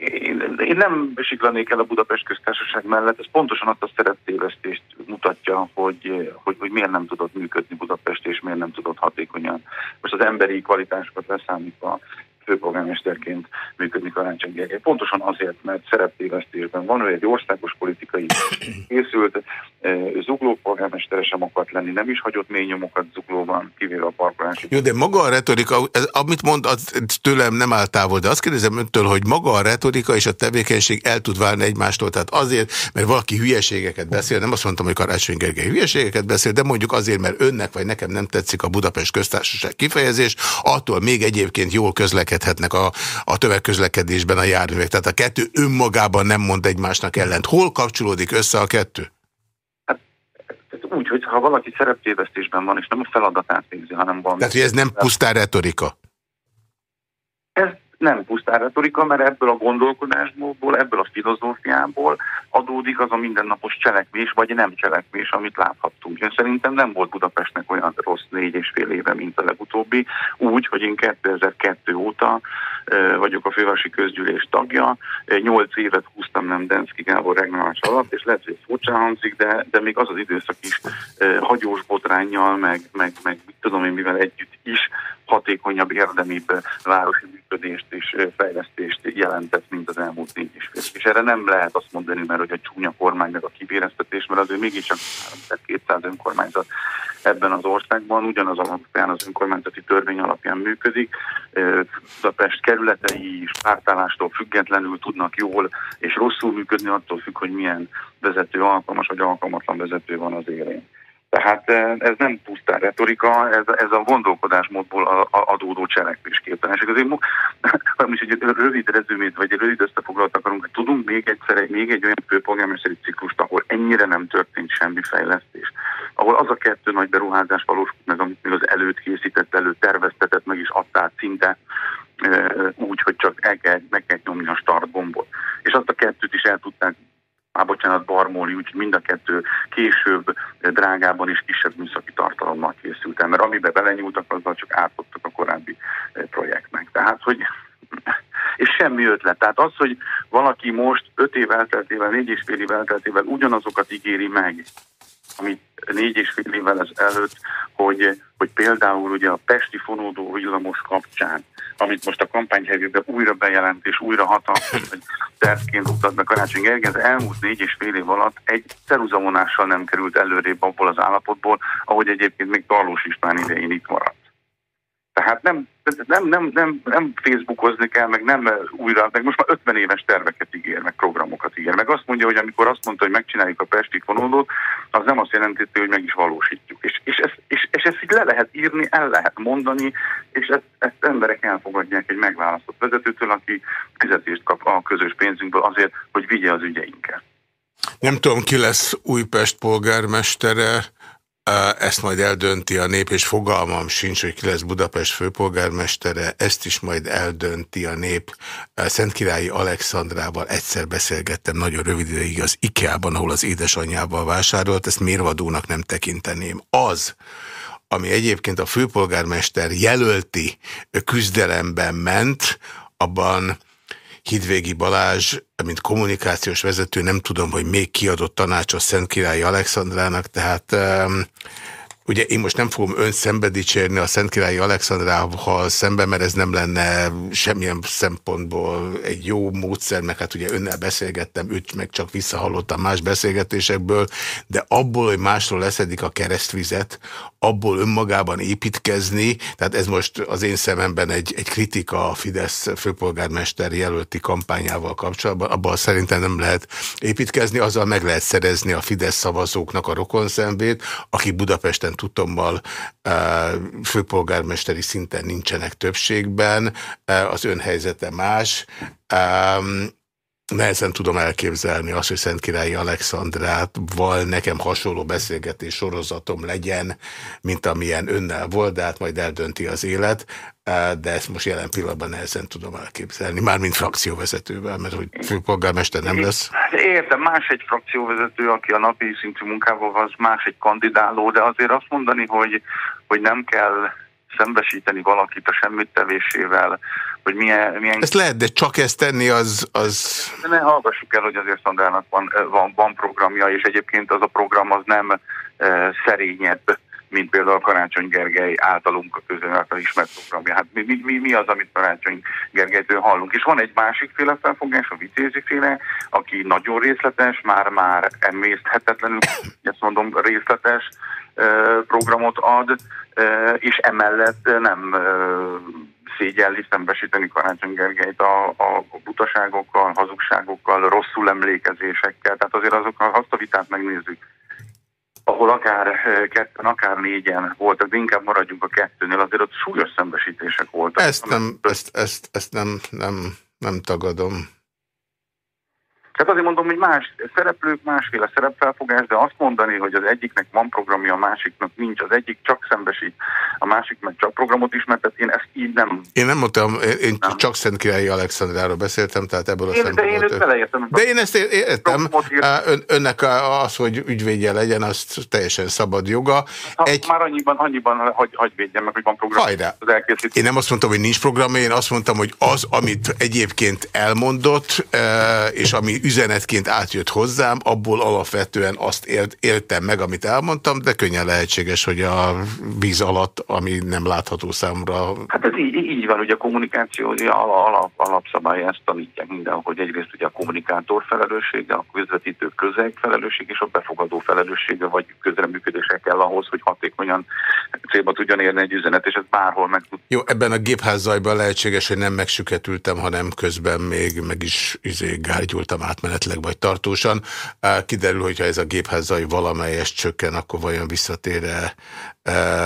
Én, én nem siklanék el a Budapest köztársaság mellett, ez pontosan azt a szereptévesztést mutatja, hogy, hogy, hogy miért nem tudott működni Budapest, és miért nem tudott hatékonyan. Most az emberi kvalitásokat leszámítva főpolgármesterként működni Karácsony Gergely. Pontosan azért, mert szereptévesztésben van, ő egy országos politikai készült, zugló polgármestere sem akart lenni, nem is hagyott mély nyomokat zuglóban, kivéve a parkolási. Jó, de maga a retorika, ez, amit mond, az tőlem nem áll távol, de azt kérdezem öntől, hogy maga a retorika és a tevékenység el tud válni egymástól, tehát azért, mert valaki hülyeségeket beszél, nem azt mondtam, hogy Karácsony Gergely hülyeségeket beszél, de mondjuk azért, mert önnek vagy nekem nem tetszik a Budapest köztársaság kifejezés, attól még egyébként jól közlekedés közlekedhetnek a, a tömegközlekedésben a járművek. Tehát a kettő önmagában nem mond egymásnak ellent. Hol kapcsolódik össze a kettő? Hát, úgy, hogy ha valaki szereptévesztésben van, és nem a feladatát végzi, hanem van... Tehát, hogy ez nem pusztán retorika? Ez, nem pusztán retorika, mert ebből a gondolkodásból, ebből a filozófiából adódik az a mindennapos cselekvés, vagy nem cselekvés, amit láthattunk. Én szerintem nem volt Budapestnek olyan rossz négy és fél éve, mint a legutóbbi, úgy, hogy én 2002 óta vagyok a fővárosi közgyűlés tagja, nyolc évet húztam nem Denszki Gábor regnálás alatt, és lehet, hogy furcsa hangzik, de, de még az az időszak is hagyós botrányjal, meg, meg, meg mit tudom én mivel együtt is hatékonyabb, érdemibb városi működést és fejlesztést jelentett, mint az elmúlt négy és fél. És erre nem lehet azt mondani, mert hogy a csúnya kormány meg a kivéreztetés, mert azért mégiscsak 200 önkormányzat ebben az országban ugyanaz alapján, az önkormányzati törvény alapján működik. Budapest kerületei is pártállástól függetlenül tudnak jól és rosszul működni, attól függ, hogy milyen vezető alkalmas vagy alkalmatlan vezető van az élén. Tehát eh, ez nem pusztán retorika, ez, ez a gondolkodásmódból adódó cselekvésképtelenség. Azért most egy rövid rezümét, vagy egy rövid összefoglalat akarunk, hogy tudunk még egyszer egy, még egy olyan főpolgármesteri ciklust, ahol ennyire nem történt semmi fejlesztés, ahol az a kettő nagy beruházás valósult meg, amit még az előtt készített, előtt terveztetett, meg is adták szinte, úgy, hogy csak el kell, meg kell nyomni a startgombot. És azt a kettőt is el tudták már bocsánat, barmóli, úgyhogy mind a kettő később drágában és kisebb műszaki tartalommal készült el, mert amiben belenyúltak, azzal csak átadtak a korábbi projektnek. Tehát, hogy és semmi ötlet. Tehát az, hogy valaki most öt év elteltével, négy és fél év elteltével ugyanazokat ígéri meg, amit négy és fél évvel előtt, hogy, hogy például ugye a Pesti fonódó villamos kapcsán, amit most a kampányhelyükben újra bejelent és újra hatalmas, hogy tervként mutatnak Karácsony Gergely, az elmúlt négy és fél év alatt egy ceruzamonással nem került előrébb abból az állapotból, ahogy egyébként még Tarlós István idején itt maradt. Tehát nem, nem, nem, nem, nem Facebookozni kell, meg nem újra, meg most már 50 éves terveket ígér, meg programokat ígér. Meg azt mondja, hogy amikor azt mondta, hogy megcsináljuk a Pesti vonódot, az nem azt jelenti, hogy meg is valósítjuk. És, és, ezt, és, és ezt így le lehet írni, el lehet mondani, és ezt, ezt emberek elfogadják egy megválasztott vezetőtől, aki fizetést kap a közös pénzünkből azért, hogy vigye az ügyeinket. Nem tudom, ki lesz Újpest polgármestere, ezt majd eldönti a nép, és fogalmam sincs, hogy ki lesz Budapest főpolgármestere, ezt is majd eldönti a nép. Szentkirályi Alexandrával egyszer beszélgettem nagyon rövid ideig az IKEA-ban, ahol az édesanyjával vásárolt, ezt mérvadónak nem tekinteném. Az, ami egyébként a főpolgármester jelölti küzdelemben ment, abban Hidvégi Balázs, mint kommunikációs vezető, nem tudom, hogy még kiadott tanácsot Szentkirályi Alexandrának, tehát Ugye én most nem fogom ön szembe dicsérni a Szentkirályi Alexandrával szemben, mert ez nem lenne semmilyen szempontból egy jó módszer, meg hát ugye önnel beszélgettem, őt meg csak visszahallottam más beszélgetésekből, de abból, hogy másról leszedik a keresztvizet, abból önmagában építkezni, tehát ez most az én szememben egy, egy kritika a Fidesz főpolgármester jelölti kampányával kapcsolatban, abban szerintem nem lehet építkezni, azzal meg lehet szerezni a Fidesz szavazóknak a rokonszenvét, akik Budapesten tudommal főpolgármesteri szinten nincsenek többségben, az önhelyzete más. Nehezen tudom elképzelni azt, hogy Szentkirályi Alexandrával nekem hasonló beszélgetés sorozatom legyen, mint amilyen önnel volt, de hát majd eldönti az élet, de ezt most jelen pillanatban nehezen tudom elképzelni, mármint frakcióvezetővel, mert hogy főpolgármester nem lesz. Értem, más egy frakcióvezető, aki a napi szintű munkával van, más egy kandidáló, de azért azt mondani, hogy, hogy nem kell szembesíteni valakit a semmit hogy milyen, milyen... Ezt lehet, de csak ezt tenni az... az... De ne hallgassuk el, hogy azért Szandrának van, van, van programja, és egyébként az a program az nem e, szerényebb, mint például Karácsony Gergely általunk közön által ismert programja. Hát mi, mi, mi az, amit Karácsony Gergelytől hallunk? És van egy másik féle felfogás, a vitézi féle, aki nagyon részletes, már-már emészthetetlenül, ezt mondom, részletes programot ad, és emellett nem szégyelli szembesíteni Karácsony Gergelyt a, a butaságokkal, hazugságokkal, rosszul emlékezésekkel. Tehát azért azok, azt a vitát megnézzük, ahol akár ketten, akár négyen voltak, de inkább maradjunk a kettőnél, azért ott súlyos szembesítések voltak. Ezt nem, ezt, ezt, ezt nem, nem, nem tagadom. Tehát azért mondom, hogy más szereplők, másféle szerepfelfogás, de azt mondani, hogy az egyiknek van programja, a másiknak nincs, az egyik csak szembesít, a másik meg csak programot ismertet, én ezt így nem... Én nem mondtam, én nem. csak Királyi Alexandráról beszéltem, tehát ebből a én, De én ezt beleértem. De én ezt értem. Ön, önnek az, hogy ügyvédje legyen, az teljesen szabad joga. Ha, Egy... Már annyiban, annyiban hogy, hogy védjem meg, hogy van program. Hajrá. Én nem azt mondtam, hogy nincs programja, én azt mondtam, hogy az, amit egyébként elmondott, és ami üzenetként átjött hozzám, abból alapvetően azt élt, éltem meg, amit elmondtam, de könnyen lehetséges, hogy a víz alatt, ami nem látható számra. Hát ez így, így van, hogy a kommunikáció alap, alapszabály ezt tanítják mindenhol, hogy egyrészt ugye a kommunikátor felelőssége, a közvetítő közeg felelősség és a befogadó felelőssége, vagy közreműködése kell ahhoz, hogy hatékonyan célba tudjon érni egy üzenet, és ez bárhol meg tud. Jó, ebben a gépházzajban lehetséges, hogy nem megsüketültem, hanem közben még meg is izé, gárgyultam átmenetleg vagy tartósan. Kiderül, hogyha ez a gépházzaj valamelyest csökken, akkor vajon visszatér-e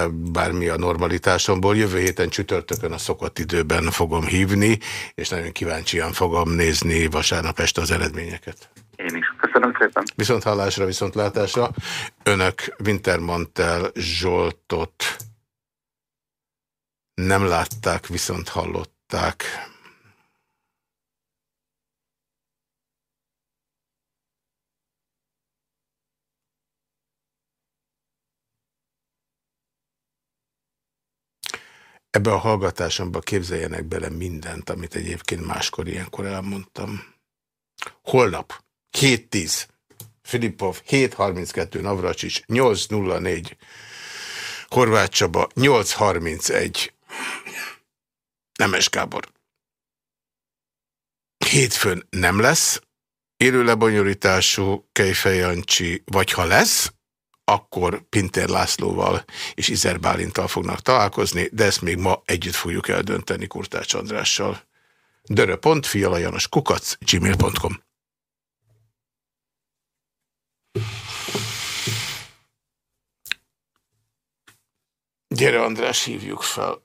bármi a normalitásomból. Jövő héten csütörtökön a szokott időben fogom hívni, és nagyon kíváncsian fogom nézni vasárnap este az eredményeket. Én is. Köszönöm szépen. Viszont hallásra, viszont látásra. Önök Wintermantel Zsoltot nem látták, viszont hallották. Ebbe a hallgatásomba képzeljenek bele mindent, amit egyébként máskor ilyenkor elmondtam. Holnap, 7.10, Filipov, 7.32, Navracsics, 8.04, Horváth Csaba, 8.31, Nemes Gábor. Hétfőn nem lesz élő lebonyolítású Kejfej Jancsi, vagy ha lesz, akkor Pinter Lászlóval és Izer Bálintal fognak találkozni, de ezt még ma együtt fogjuk eldönteni Kurtács Andrással. Dörö.fialajanos kukac gmail.com Gyere András, hívjuk fel.